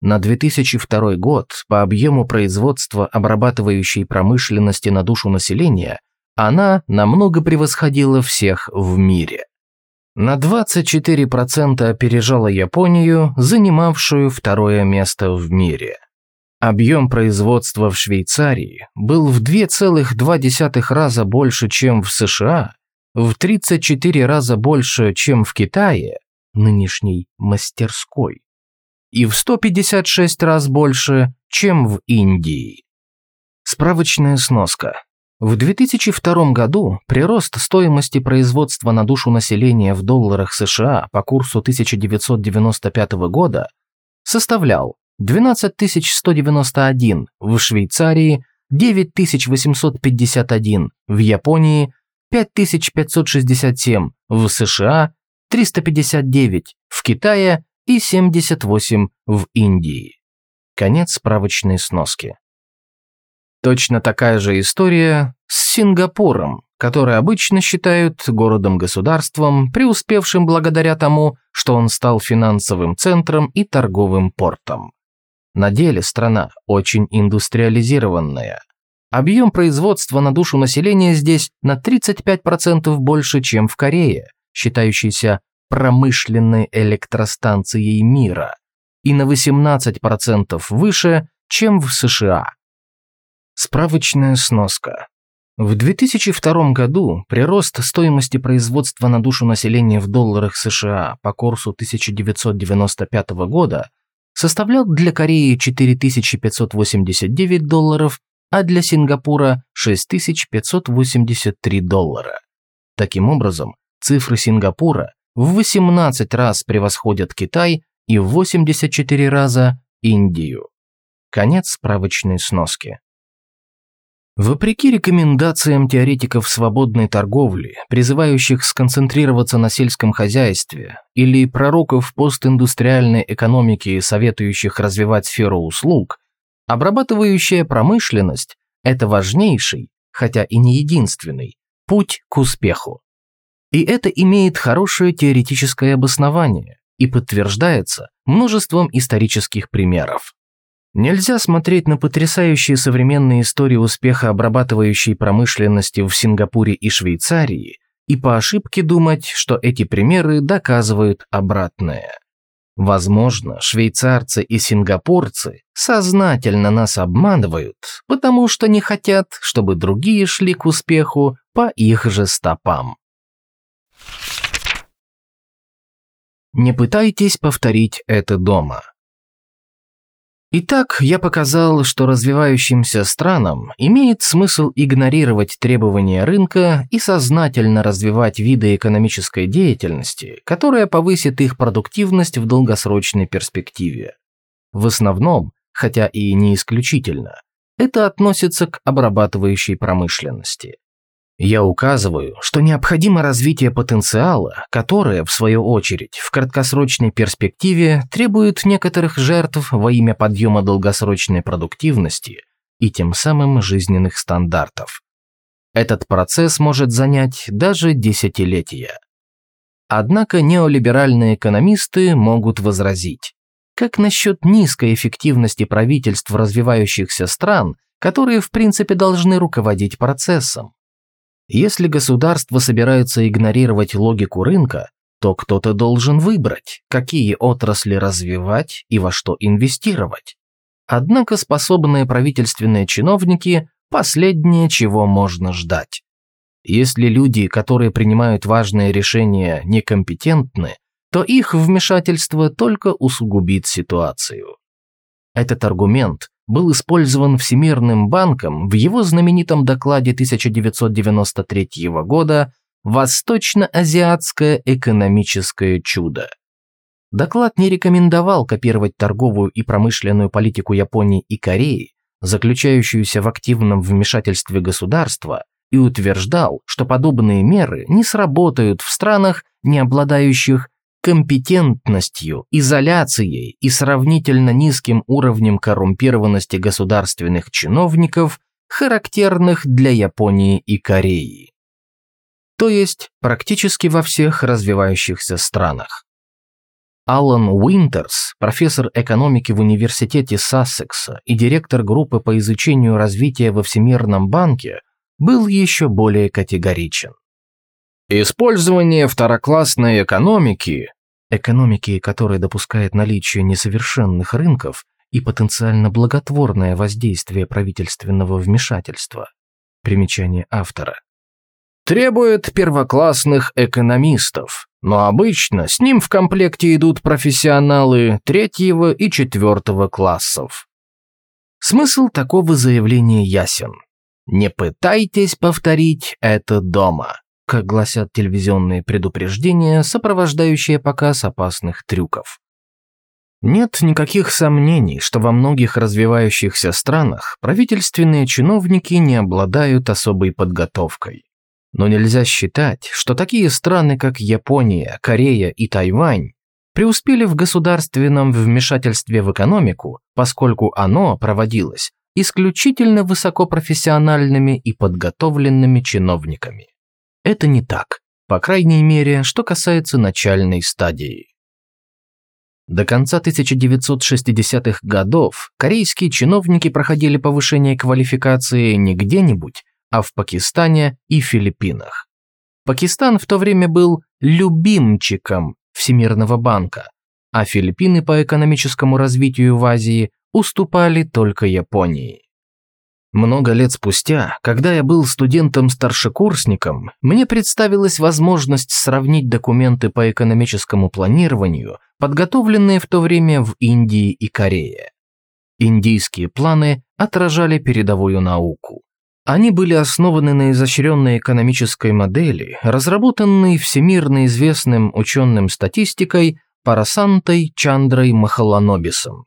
На 2002 год по объему производства обрабатывающей промышленности на душу населения она намного превосходила всех в мире. На 24% опережала Японию, занимавшую второе место в мире. Объем производства в Швейцарии был в 2,2 раза больше, чем в США, в 34 раза больше, чем в Китае, нынешней мастерской, и в 156 раз больше, чем в Индии. Справочная сноска. В 2002 году прирост стоимости производства на душу населения в долларах США по курсу 1995 года составлял 12 191 в Швейцарии, 9851 в Японии 5567 в США, 359 в Китае и 78 в Индии. Конец справочной сноски. Точно такая же история с Сингапуром, который обычно считают городом-государством, преуспевшим благодаря тому, что он стал финансовым центром и торговым портом. На деле страна очень индустриализированная. Объем производства на душу населения здесь на 35% больше, чем в Корее, считающейся промышленной электростанцией мира, и на 18% выше, чем в США. Справочная сноска. В 2002 году прирост стоимости производства на душу населения в долларах США по курсу 1995 года составлял для Кореи 4589 долларов, а для Сингапура 6583 доллара. Таким образом, цифры Сингапура в 18 раз превосходят Китай и в 84 раза Индию. Конец справочной сноски. Вопреки рекомендациям теоретиков свободной торговли, призывающих сконцентрироваться на сельском хозяйстве, или пророков постиндустриальной экономики, советующих развивать сферу услуг, обрабатывающая промышленность – это важнейший, хотя и не единственный, путь к успеху. И это имеет хорошее теоретическое обоснование и подтверждается множеством исторических примеров. Нельзя смотреть на потрясающие современные истории успеха обрабатывающей промышленности в Сингапуре и Швейцарии и по ошибке думать, что эти примеры доказывают обратное. Возможно, швейцарцы и сингапурцы сознательно нас обманывают, потому что не хотят, чтобы другие шли к успеху по их же стопам. Не пытайтесь повторить это дома. Итак, я показал, что развивающимся странам имеет смысл игнорировать требования рынка и сознательно развивать виды экономической деятельности, которая повысит их продуктивность в долгосрочной перспективе. В основном, хотя и не исключительно, это относится к обрабатывающей промышленности. Я указываю, что необходимо развитие потенциала, которое, в свою очередь, в краткосрочной перспективе требует некоторых жертв во имя подъема долгосрочной продуктивности и тем самым жизненных стандартов. Этот процесс может занять даже десятилетия. Однако неолиберальные экономисты могут возразить. Как насчет низкой эффективности правительств развивающихся стран, которые в принципе должны руководить процессом? Если государство собирается игнорировать логику рынка, то кто-то должен выбрать, какие отрасли развивать и во что инвестировать. Однако способные правительственные чиновники – последнее, чего можно ждать. Если люди, которые принимают важные решения, некомпетентны, то их вмешательство только усугубит ситуацию. Этот аргумент был использован Всемирным банком в его знаменитом докладе 1993 года «Восточно-азиатское экономическое чудо». Доклад не рекомендовал копировать торговую и промышленную политику Японии и Кореи, заключающуюся в активном вмешательстве государства, и утверждал, что подобные меры не сработают в странах, не обладающих компетентностью, изоляцией и сравнительно низким уровнем коррумпированности государственных чиновников, характерных для Японии и Кореи. То есть практически во всех развивающихся странах. Алан Уинтерс, профессор экономики в университете Сассекса и директор группы по изучению развития во Всемирном банке, был еще более категоричен. Использование второклассной экономики экономики, которая допускает наличие несовершенных рынков и потенциально благотворное воздействие правительственного вмешательства. Примечание автора. Требует первоклассных экономистов, но обычно с ним в комплекте идут профессионалы третьего и четвертого классов. Смысл такого заявления ясен. Не пытайтесь повторить это дома как гласят телевизионные предупреждения, сопровождающие показ опасных трюков. Нет никаких сомнений, что во многих развивающихся странах правительственные чиновники не обладают особой подготовкой. Но нельзя считать, что такие страны, как Япония, Корея и Тайвань, преуспели в государственном вмешательстве в экономику, поскольку оно проводилось исключительно высокопрофессиональными и подготовленными чиновниками. Это не так, по крайней мере, что касается начальной стадии. До конца 1960-х годов корейские чиновники проходили повышение квалификации не где-нибудь, а в Пакистане и Филиппинах. Пакистан в то время был любимчиком Всемирного банка, а Филиппины по экономическому развитию в Азии уступали только Японии. Много лет спустя, когда я был студентом-старшекурсником, мне представилась возможность сравнить документы по экономическому планированию, подготовленные в то время в Индии и Корее. Индийские планы отражали передовую науку. Они были основаны на изощренной экономической модели, разработанной всемирно известным ученым-статистикой Парасантой Чандрой Махаланобисом.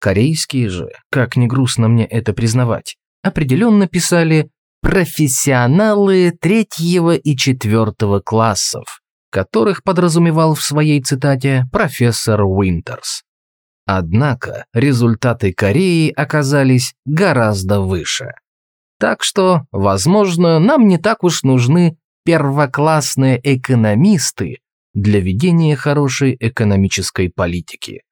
Корейские же, как ни грустно мне это признавать, определенно писали «профессионалы третьего и четвертого классов», которых подразумевал в своей цитате профессор Уинтерс. Однако результаты Кореи оказались гораздо выше. Так что, возможно, нам не так уж нужны первоклассные экономисты для ведения хорошей экономической политики.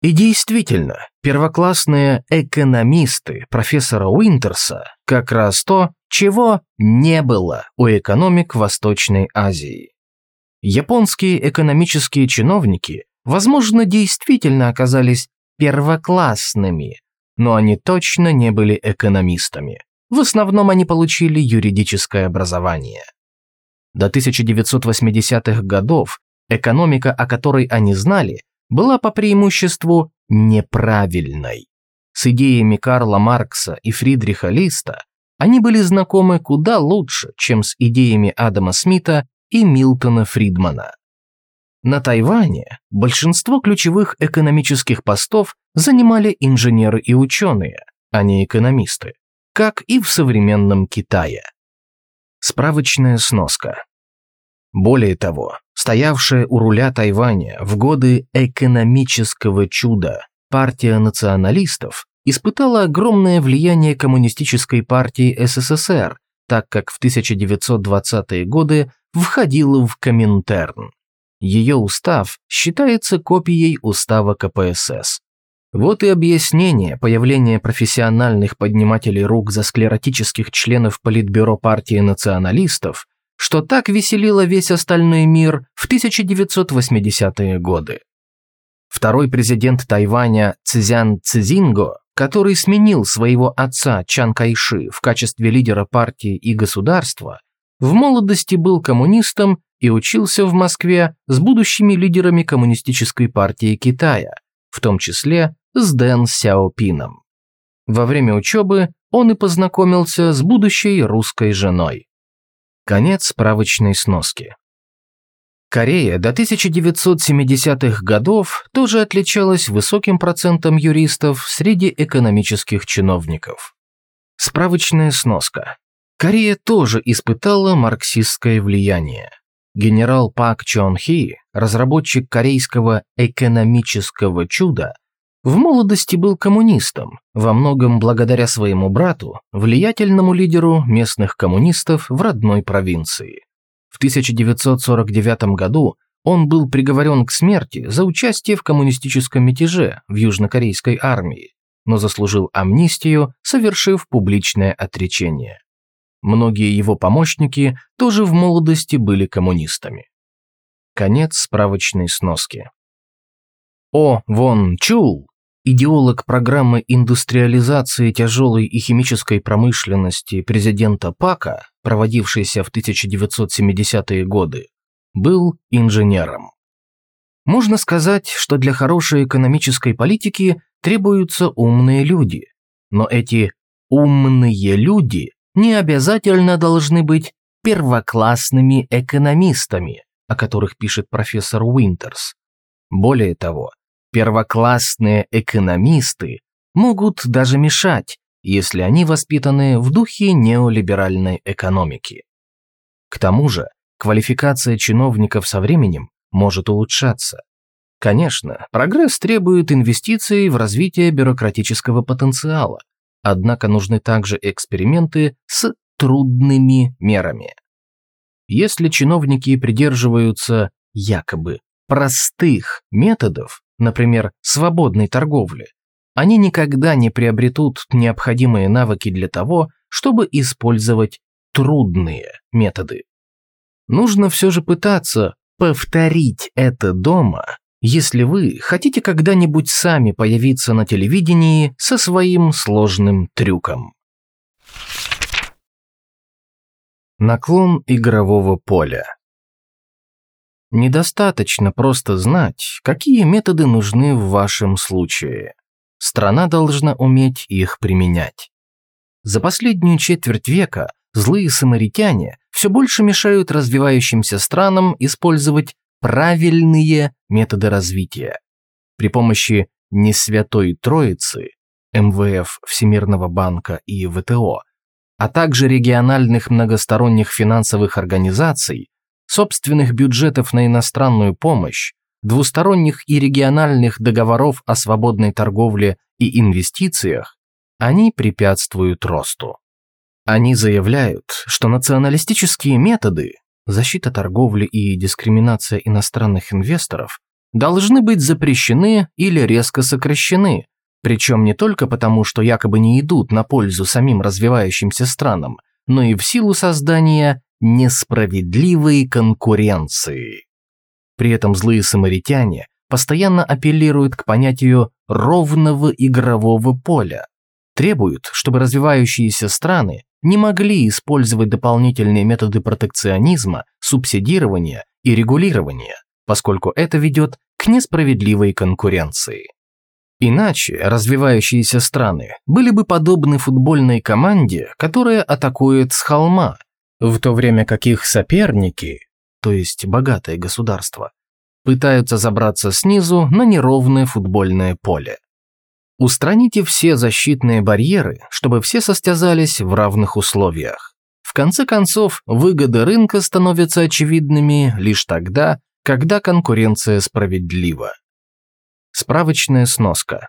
И действительно, первоклассные экономисты профессора Уинтерса как раз то, чего не было у экономик Восточной Азии. Японские экономические чиновники, возможно, действительно оказались первоклассными, но они точно не были экономистами. В основном они получили юридическое образование. До 1980-х годов экономика, о которой они знали, была по преимуществу неправильной. С идеями Карла Маркса и Фридриха Листа они были знакомы куда лучше, чем с идеями Адама Смита и Милтона Фридмана. На Тайване большинство ключевых экономических постов занимали инженеры и ученые, а не экономисты, как и в современном Китае. Справочная сноска. Более того, стоявшая у руля Тайваня в годы экономического чуда партия националистов испытала огромное влияние коммунистической партии СССР, так как в 1920-е годы входила в Коминтерн. Ее устав считается копией устава КПСС. Вот и объяснение появления профессиональных поднимателей рук за склеротических членов Политбюро партии националистов что так веселило весь остальной мир в 1980-е годы. Второй президент Тайваня Цзян Цзинго, который сменил своего отца Чан Кайши в качестве лидера партии и государства, в молодости был коммунистом и учился в Москве с будущими лидерами Коммунистической партии Китая, в том числе с Дэн Сяопином. Во время учебы он и познакомился с будущей русской женой. Конец справочной сноски. Корея до 1970-х годов тоже отличалась высоким процентом юристов среди экономических чиновников. Справочная сноска. Корея тоже испытала марксистское влияние. Генерал Пак Чон Хи, разработчик корейского экономического чуда, в молодости был коммунистом, во многом благодаря своему брату, влиятельному лидеру местных коммунистов в родной провинции. В 1949 году он был приговорен к смерти за участие в коммунистическом мятеже в южнокорейской армии, но заслужил амнистию, совершив публичное отречение. Многие его помощники тоже в молодости были коммунистами. Конец справочной сноски. О Вон Чул идеолог программы индустриализации тяжелой и химической промышленности президента Пака, проводившейся в 1970-е годы, был инженером. Можно сказать, что для хорошей экономической политики требуются умные люди, но эти умные люди не обязательно должны быть первоклассными экономистами, о которых пишет профессор Уинтерс. Более того, Первоклассные экономисты могут даже мешать, если они воспитаны в духе неолиберальной экономики. К тому же, квалификация чиновников со временем может улучшаться. Конечно, прогресс требует инвестиций в развитие бюрократического потенциала, однако нужны также эксперименты с трудными мерами. Если чиновники придерживаются якобы простых методов, например, свободной торговли, они никогда не приобретут необходимые навыки для того, чтобы использовать трудные методы. Нужно все же пытаться повторить это дома, если вы хотите когда-нибудь сами появиться на телевидении со своим сложным трюком. Наклон игрового поля Недостаточно просто знать, какие методы нужны в вашем случае. Страна должна уметь их применять. За последнюю четверть века злые самаритяне все больше мешают развивающимся странам использовать правильные методы развития. При помощи несвятой троицы, МВФ, Всемирного банка и ВТО, а также региональных многосторонних финансовых организаций, собственных бюджетов на иностранную помощь, двусторонних и региональных договоров о свободной торговле и инвестициях, они препятствуют росту. Они заявляют, что националистические методы, защита торговли и дискриминация иностранных инвесторов должны быть запрещены или резко сокращены, причем не только потому, что якобы не идут на пользу самим развивающимся странам, но и в силу создания несправедливой конкуренции. При этом злые самаритяне постоянно апеллируют к понятию ровного игрового поля, требуют, чтобы развивающиеся страны не могли использовать дополнительные методы протекционизма, субсидирования и регулирования, поскольку это ведет к несправедливой конкуренции. Иначе развивающиеся страны были бы подобны футбольной команде, которая атакует с холма, в то время как их соперники, то есть богатые государства, пытаются забраться снизу на неровное футбольное поле. Устраните все защитные барьеры, чтобы все состязались в равных условиях. В конце концов, выгоды рынка становятся очевидными лишь тогда, когда конкуренция справедлива. Справочная сноска.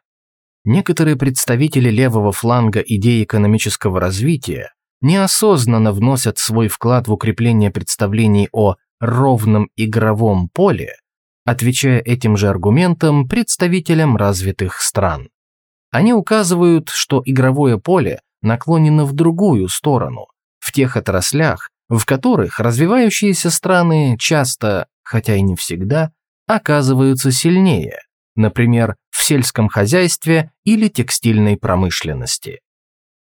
Некоторые представители левого фланга идеи экономического развития неосознанно вносят свой вклад в укрепление представлений о ровном игровом поле, отвечая этим же аргументом представителям развитых стран. Они указывают, что игровое поле наклонено в другую сторону, в тех отраслях, в которых развивающиеся страны часто, хотя и не всегда, оказываются сильнее, например, в сельском хозяйстве или текстильной промышленности.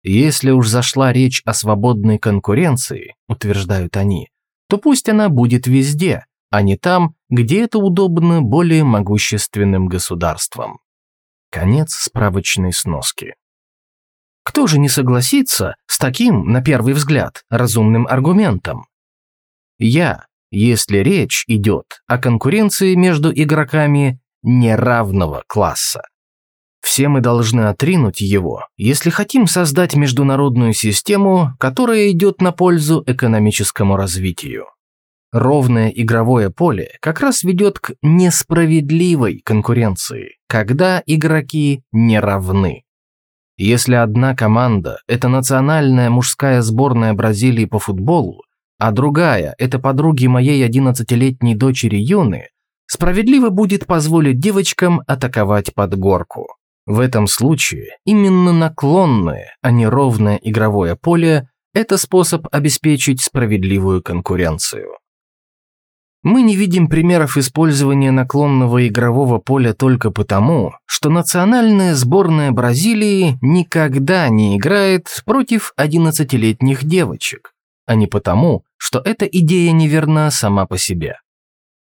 Если уж зашла речь о свободной конкуренции, утверждают они, то пусть она будет везде, а не там, где это удобно более могущественным государствам. Конец справочной сноски. Кто же не согласится с таким, на первый взгляд, разумным аргументом? Я, если речь идет о конкуренции между игроками неравного класса. Все мы должны отринуть его, если хотим создать международную систему, которая идет на пользу экономическому развитию. Ровное игровое поле как раз ведет к несправедливой конкуренции, когда игроки не равны. Если одна команда – это национальная мужская сборная Бразилии по футболу, а другая – это подруги моей 11-летней дочери Юны, справедливо будет позволить девочкам атаковать под горку. В этом случае именно наклонное, а не ровное игровое поле – это способ обеспечить справедливую конкуренцию. Мы не видим примеров использования наклонного игрового поля только потому, что национальная сборная Бразилии никогда не играет против 11-летних девочек, а не потому, что эта идея неверна сама по себе.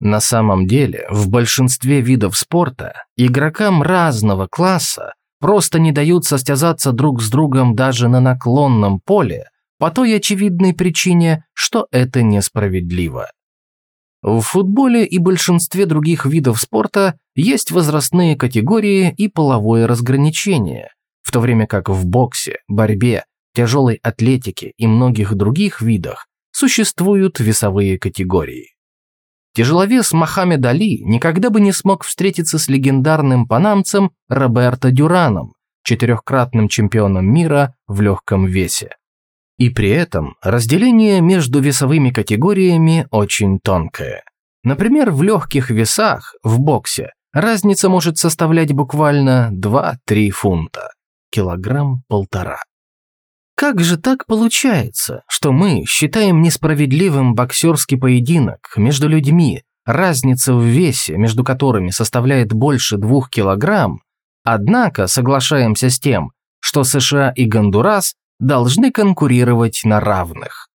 На самом деле, в большинстве видов спорта игрокам разного класса просто не дают состязаться друг с другом даже на наклонном поле по той очевидной причине, что это несправедливо. В футболе и большинстве других видов спорта есть возрастные категории и половое разграничение, в то время как в боксе, борьбе, тяжелой атлетике и многих других видах существуют весовые категории. Тяжеловес Мохаммед Али никогда бы не смог встретиться с легендарным панамцем Роберто Дюраном, четырехкратным чемпионом мира в легком весе. И при этом разделение между весовыми категориями очень тонкое. Например, в легких весах, в боксе, разница может составлять буквально 2-3 фунта, килограмм-полтора. Как же так получается, что мы считаем несправедливым боксерский поединок между людьми, разница в весе между которыми составляет больше двух килограмм, однако соглашаемся с тем, что США и Гондурас должны конкурировать на равных.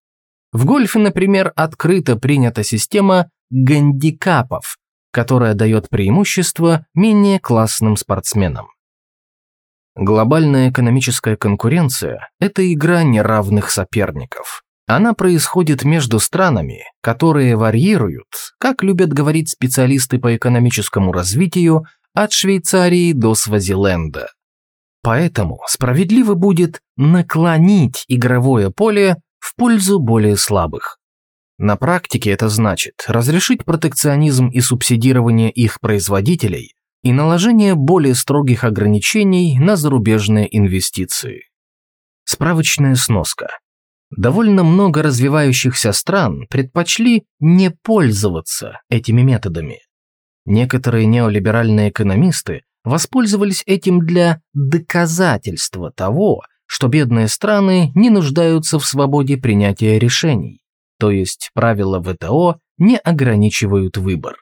В гольфе, например, открыто принята система гандикапов, которая дает преимущество менее классным спортсменам. Глобальная экономическая конкуренция – это игра неравных соперников. Она происходит между странами, которые варьируют, как любят говорить специалисты по экономическому развитию, от Швейцарии до Свазиленда. Поэтому справедливо будет наклонить игровое поле в пользу более слабых. На практике это значит разрешить протекционизм и субсидирование их производителей и наложение более строгих ограничений на зарубежные инвестиции. Справочная сноска. Довольно много развивающихся стран предпочли не пользоваться этими методами. Некоторые неолиберальные экономисты воспользовались этим для доказательства того, что бедные страны не нуждаются в свободе принятия решений, то есть правила ВТО не ограничивают выбор.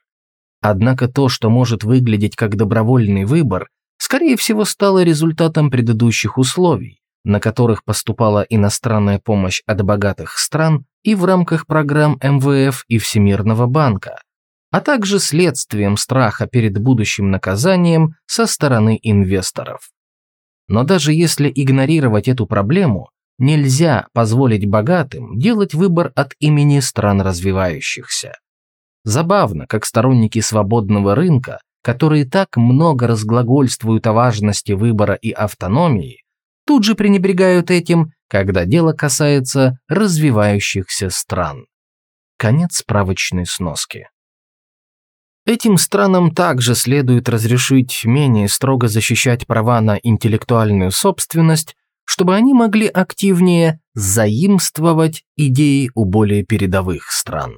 Однако то, что может выглядеть как добровольный выбор, скорее всего стало результатом предыдущих условий, на которых поступала иностранная помощь от богатых стран и в рамках программ МВФ и Всемирного банка, а также следствием страха перед будущим наказанием со стороны инвесторов. Но даже если игнорировать эту проблему, нельзя позволить богатым делать выбор от имени стран развивающихся. Забавно, как сторонники свободного рынка, которые так много разглагольствуют о важности выбора и автономии, тут же пренебрегают этим, когда дело касается развивающихся стран. Конец справочной сноски. Этим странам также следует разрешить менее строго защищать права на интеллектуальную собственность, чтобы они могли активнее заимствовать идеи у более передовых стран.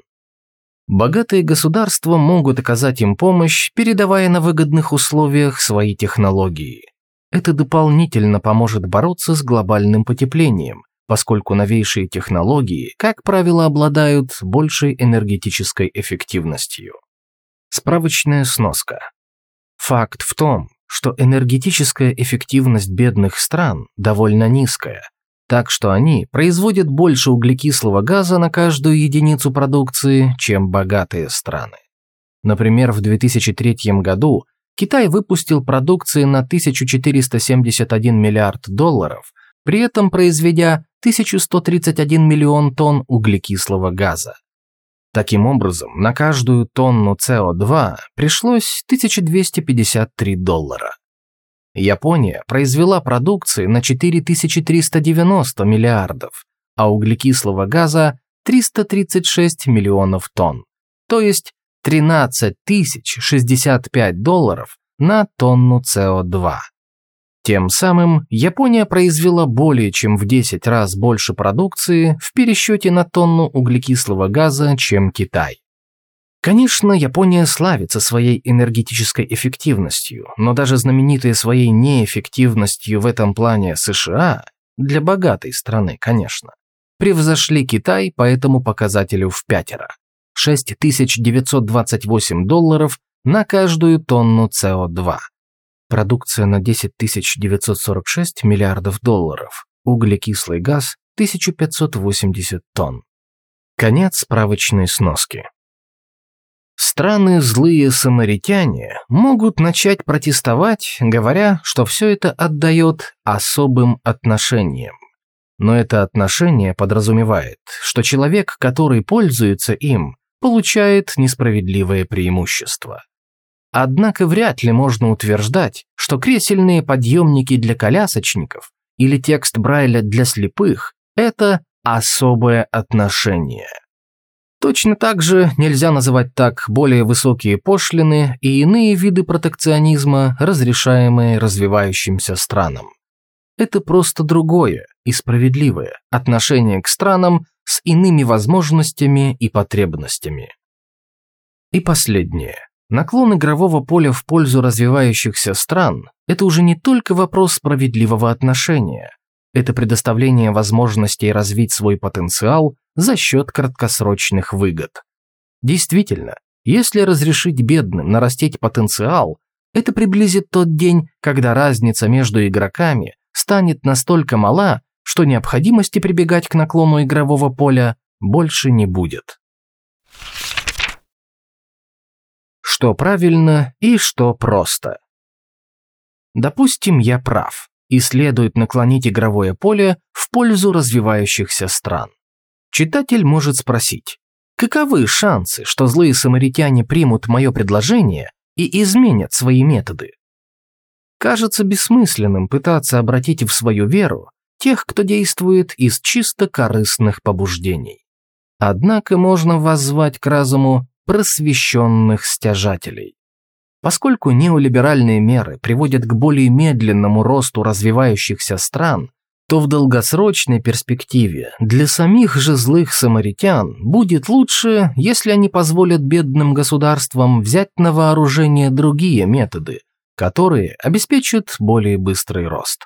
Богатые государства могут оказать им помощь, передавая на выгодных условиях свои технологии. Это дополнительно поможет бороться с глобальным потеплением, поскольку новейшие технологии, как правило, обладают большей энергетической эффективностью. Справочная сноска. Факт в том, что энергетическая эффективность бедных стран довольно низкая, так что они производят больше углекислого газа на каждую единицу продукции, чем богатые страны. Например, в 2003 году Китай выпустил продукции на 1471 миллиард долларов, при этом произведя 1131 миллион тонн углекислого газа. Таким образом, на каждую тонну СО2 пришлось 1253 доллара. Япония произвела продукции на 4390 миллиардов, а углекислого газа 336 миллионов тонн, то есть 13 тысяч 65 долларов на тонну СО2. Тем самым Япония произвела более чем в 10 раз больше продукции в пересчете на тонну углекислого газа, чем Китай. Конечно, Япония славится своей энергетической эффективностью, но даже знаменитые своей неэффективностью в этом плане США, для богатой страны, конечно, превзошли Китай по этому показателю в пятеро. 6928 долларов на каждую тонну СО2. Продукция на 10 946 миллиардов долларов. Углекислый газ 1580 тонн. Конец справочной сноски. Страны злые самаритяне могут начать протестовать, говоря, что все это отдает особым отношениям. Но это отношение подразумевает, что человек, который пользуется им, получает несправедливое преимущество. Однако вряд ли можно утверждать, что кресельные подъемники для колясочников или текст Брайля для слепых – это особое отношение. Точно так же нельзя называть так более высокие пошлины и иные виды протекционизма, разрешаемые развивающимся странам. Это просто другое и справедливое отношение к странам с иными возможностями и потребностями. И последнее. Наклон игрового поля в пользу развивающихся стран – это уже не только вопрос справедливого отношения. Это предоставление возможностей развить свой потенциал за счет краткосрочных выгод. Действительно, если разрешить бедным нарастить потенциал, это приблизит тот день, когда разница между игроками станет настолько мала, что необходимости прибегать к наклону игрового поля больше не будет. Что правильно и что просто. Допустим, я прав, и следует наклонить игровое поле в пользу развивающихся стран. Читатель может спросить, каковы шансы, что злые самаритяне примут мое предложение и изменят свои методы? Кажется бессмысленным пытаться обратить в свою веру тех, кто действует из чисто корыстных побуждений. Однако можно воззвать к разуму просвещенных стяжателей. Поскольку неолиберальные меры приводят к более медленному росту развивающихся стран, то в долгосрочной перспективе для самих же злых самаритян будет лучше, если они позволят бедным государствам взять на вооружение другие методы, которые обеспечат более быстрый рост.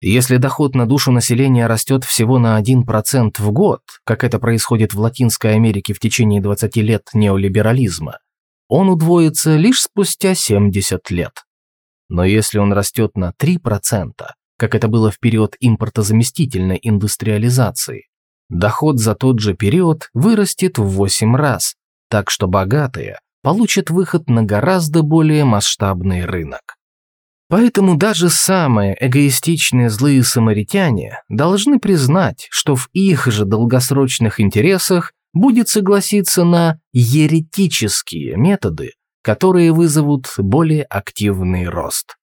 Если доход на душу населения растет всего на 1% в год, как это происходит в Латинской Америке в течение 20 лет неолиберализма, он удвоится лишь спустя 70 лет. Но если он растет на 3%, как это было в период импортозаместительной индустриализации. Доход за тот же период вырастет в 8 раз, так что богатые получат выход на гораздо более масштабный рынок. Поэтому даже самые эгоистичные злые самаритяне должны признать, что в их же долгосрочных интересах будет согласиться на еретические методы, которые вызовут более активный рост.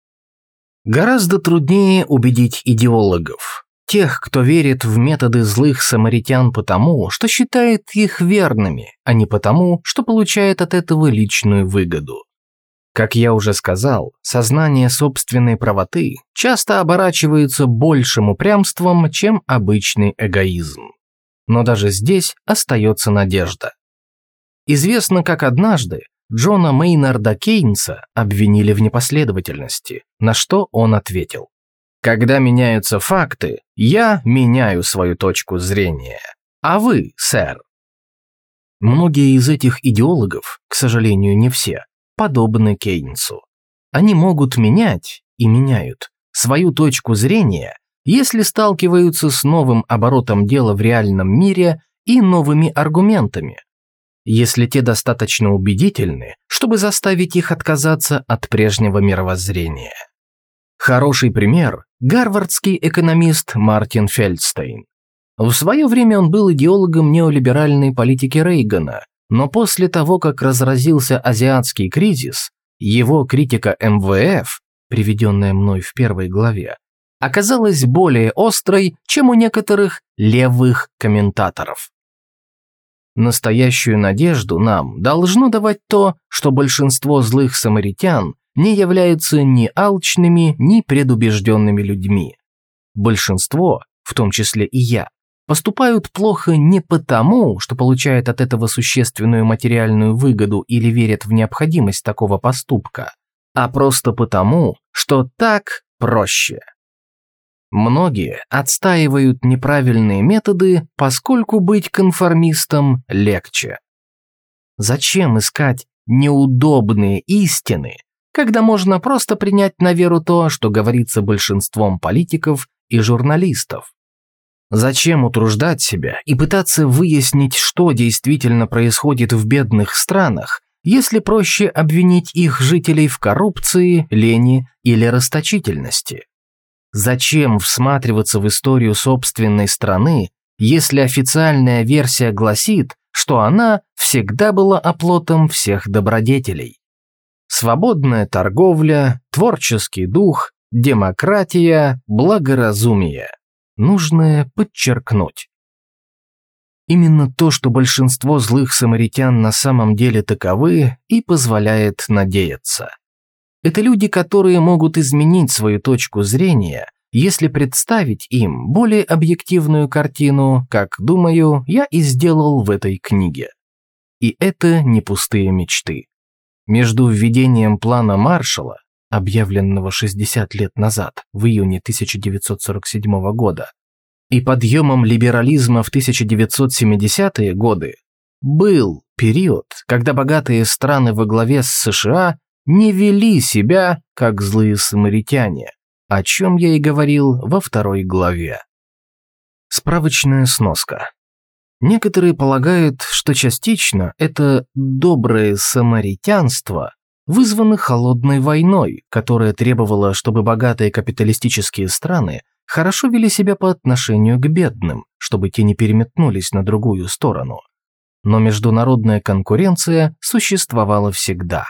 Гораздо труднее убедить идеологов, тех, кто верит в методы злых самаритян потому, что считает их верными, а не потому, что получает от этого личную выгоду. Как я уже сказал, сознание собственной правоты часто оборачивается большим упрямством, чем обычный эгоизм. Но даже здесь остается надежда. Известно, как однажды Джона Мейнарда Кейнса обвинили в непоследовательности, на что он ответил. «Когда меняются факты, я меняю свою точку зрения. А вы, сэр?» Многие из этих идеологов, к сожалению, не все, подобны Кейнсу. Они могут менять, и меняют, свою точку зрения, если сталкиваются с новым оборотом дела в реальном мире и новыми аргументами, если те достаточно убедительны, чтобы заставить их отказаться от прежнего мировоззрения. Хороший пример – гарвардский экономист Мартин Фельдстейн. В свое время он был идеологом неолиберальной политики Рейгана, но после того, как разразился азиатский кризис, его критика МВФ, приведенная мной в первой главе, оказалась более острой, чем у некоторых левых комментаторов. Настоящую надежду нам должно давать то, что большинство злых самаритян не являются ни алчными, ни предубежденными людьми. Большинство, в том числе и я, поступают плохо не потому, что получают от этого существенную материальную выгоду или верят в необходимость такого поступка, а просто потому, что так проще. Многие отстаивают неправильные методы, поскольку быть конформистом легче. Зачем искать неудобные истины, когда можно просто принять на веру то, что говорится большинством политиков и журналистов? Зачем утруждать себя и пытаться выяснить, что действительно происходит в бедных странах, если проще обвинить их жителей в коррупции, лени или расточительности? Зачем всматриваться в историю собственной страны, если официальная версия гласит, что она всегда была оплотом всех добродетелей? Свободная торговля, творческий дух, демократия, благоразумие. Нужно подчеркнуть. Именно то, что большинство злых самаритян на самом деле таковы, и позволяет надеяться. Это люди, которые могут изменить свою точку зрения, если представить им более объективную картину, как, думаю, я и сделал в этой книге. И это не пустые мечты. Между введением плана Маршалла, объявленного 60 лет назад, в июне 1947 года, и подъемом либерализма в 1970-е годы, был период, когда богатые страны во главе с США не вели себя, как злые самаритяне, о чем я и говорил во второй главе. Справочная сноска. Некоторые полагают, что частично это доброе самаритянство вызвано холодной войной, которая требовала, чтобы богатые капиталистические страны хорошо вели себя по отношению к бедным, чтобы те не переметнулись на другую сторону. Но международная конкуренция существовала всегда.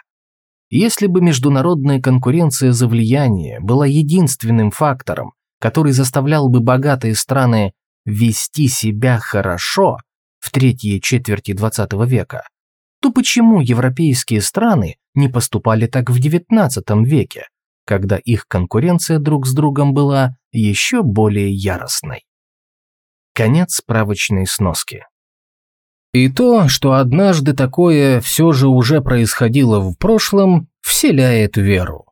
Если бы международная конкуренция за влияние была единственным фактором, который заставлял бы богатые страны вести себя хорошо в третьей четверти XX века, то почему европейские страны не поступали так в XIX веке, когда их конкуренция друг с другом была еще более яростной? Конец справочной сноски. И то, что однажды такое все же уже происходило в прошлом, вселяет веру.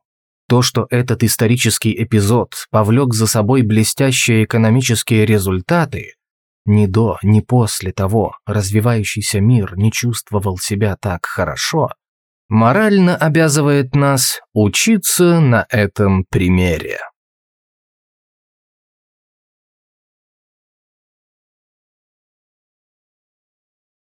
То, что этот исторический эпизод повлек за собой блестящие экономические результаты, ни до, ни после того развивающийся мир не чувствовал себя так хорошо, морально обязывает нас учиться на этом примере.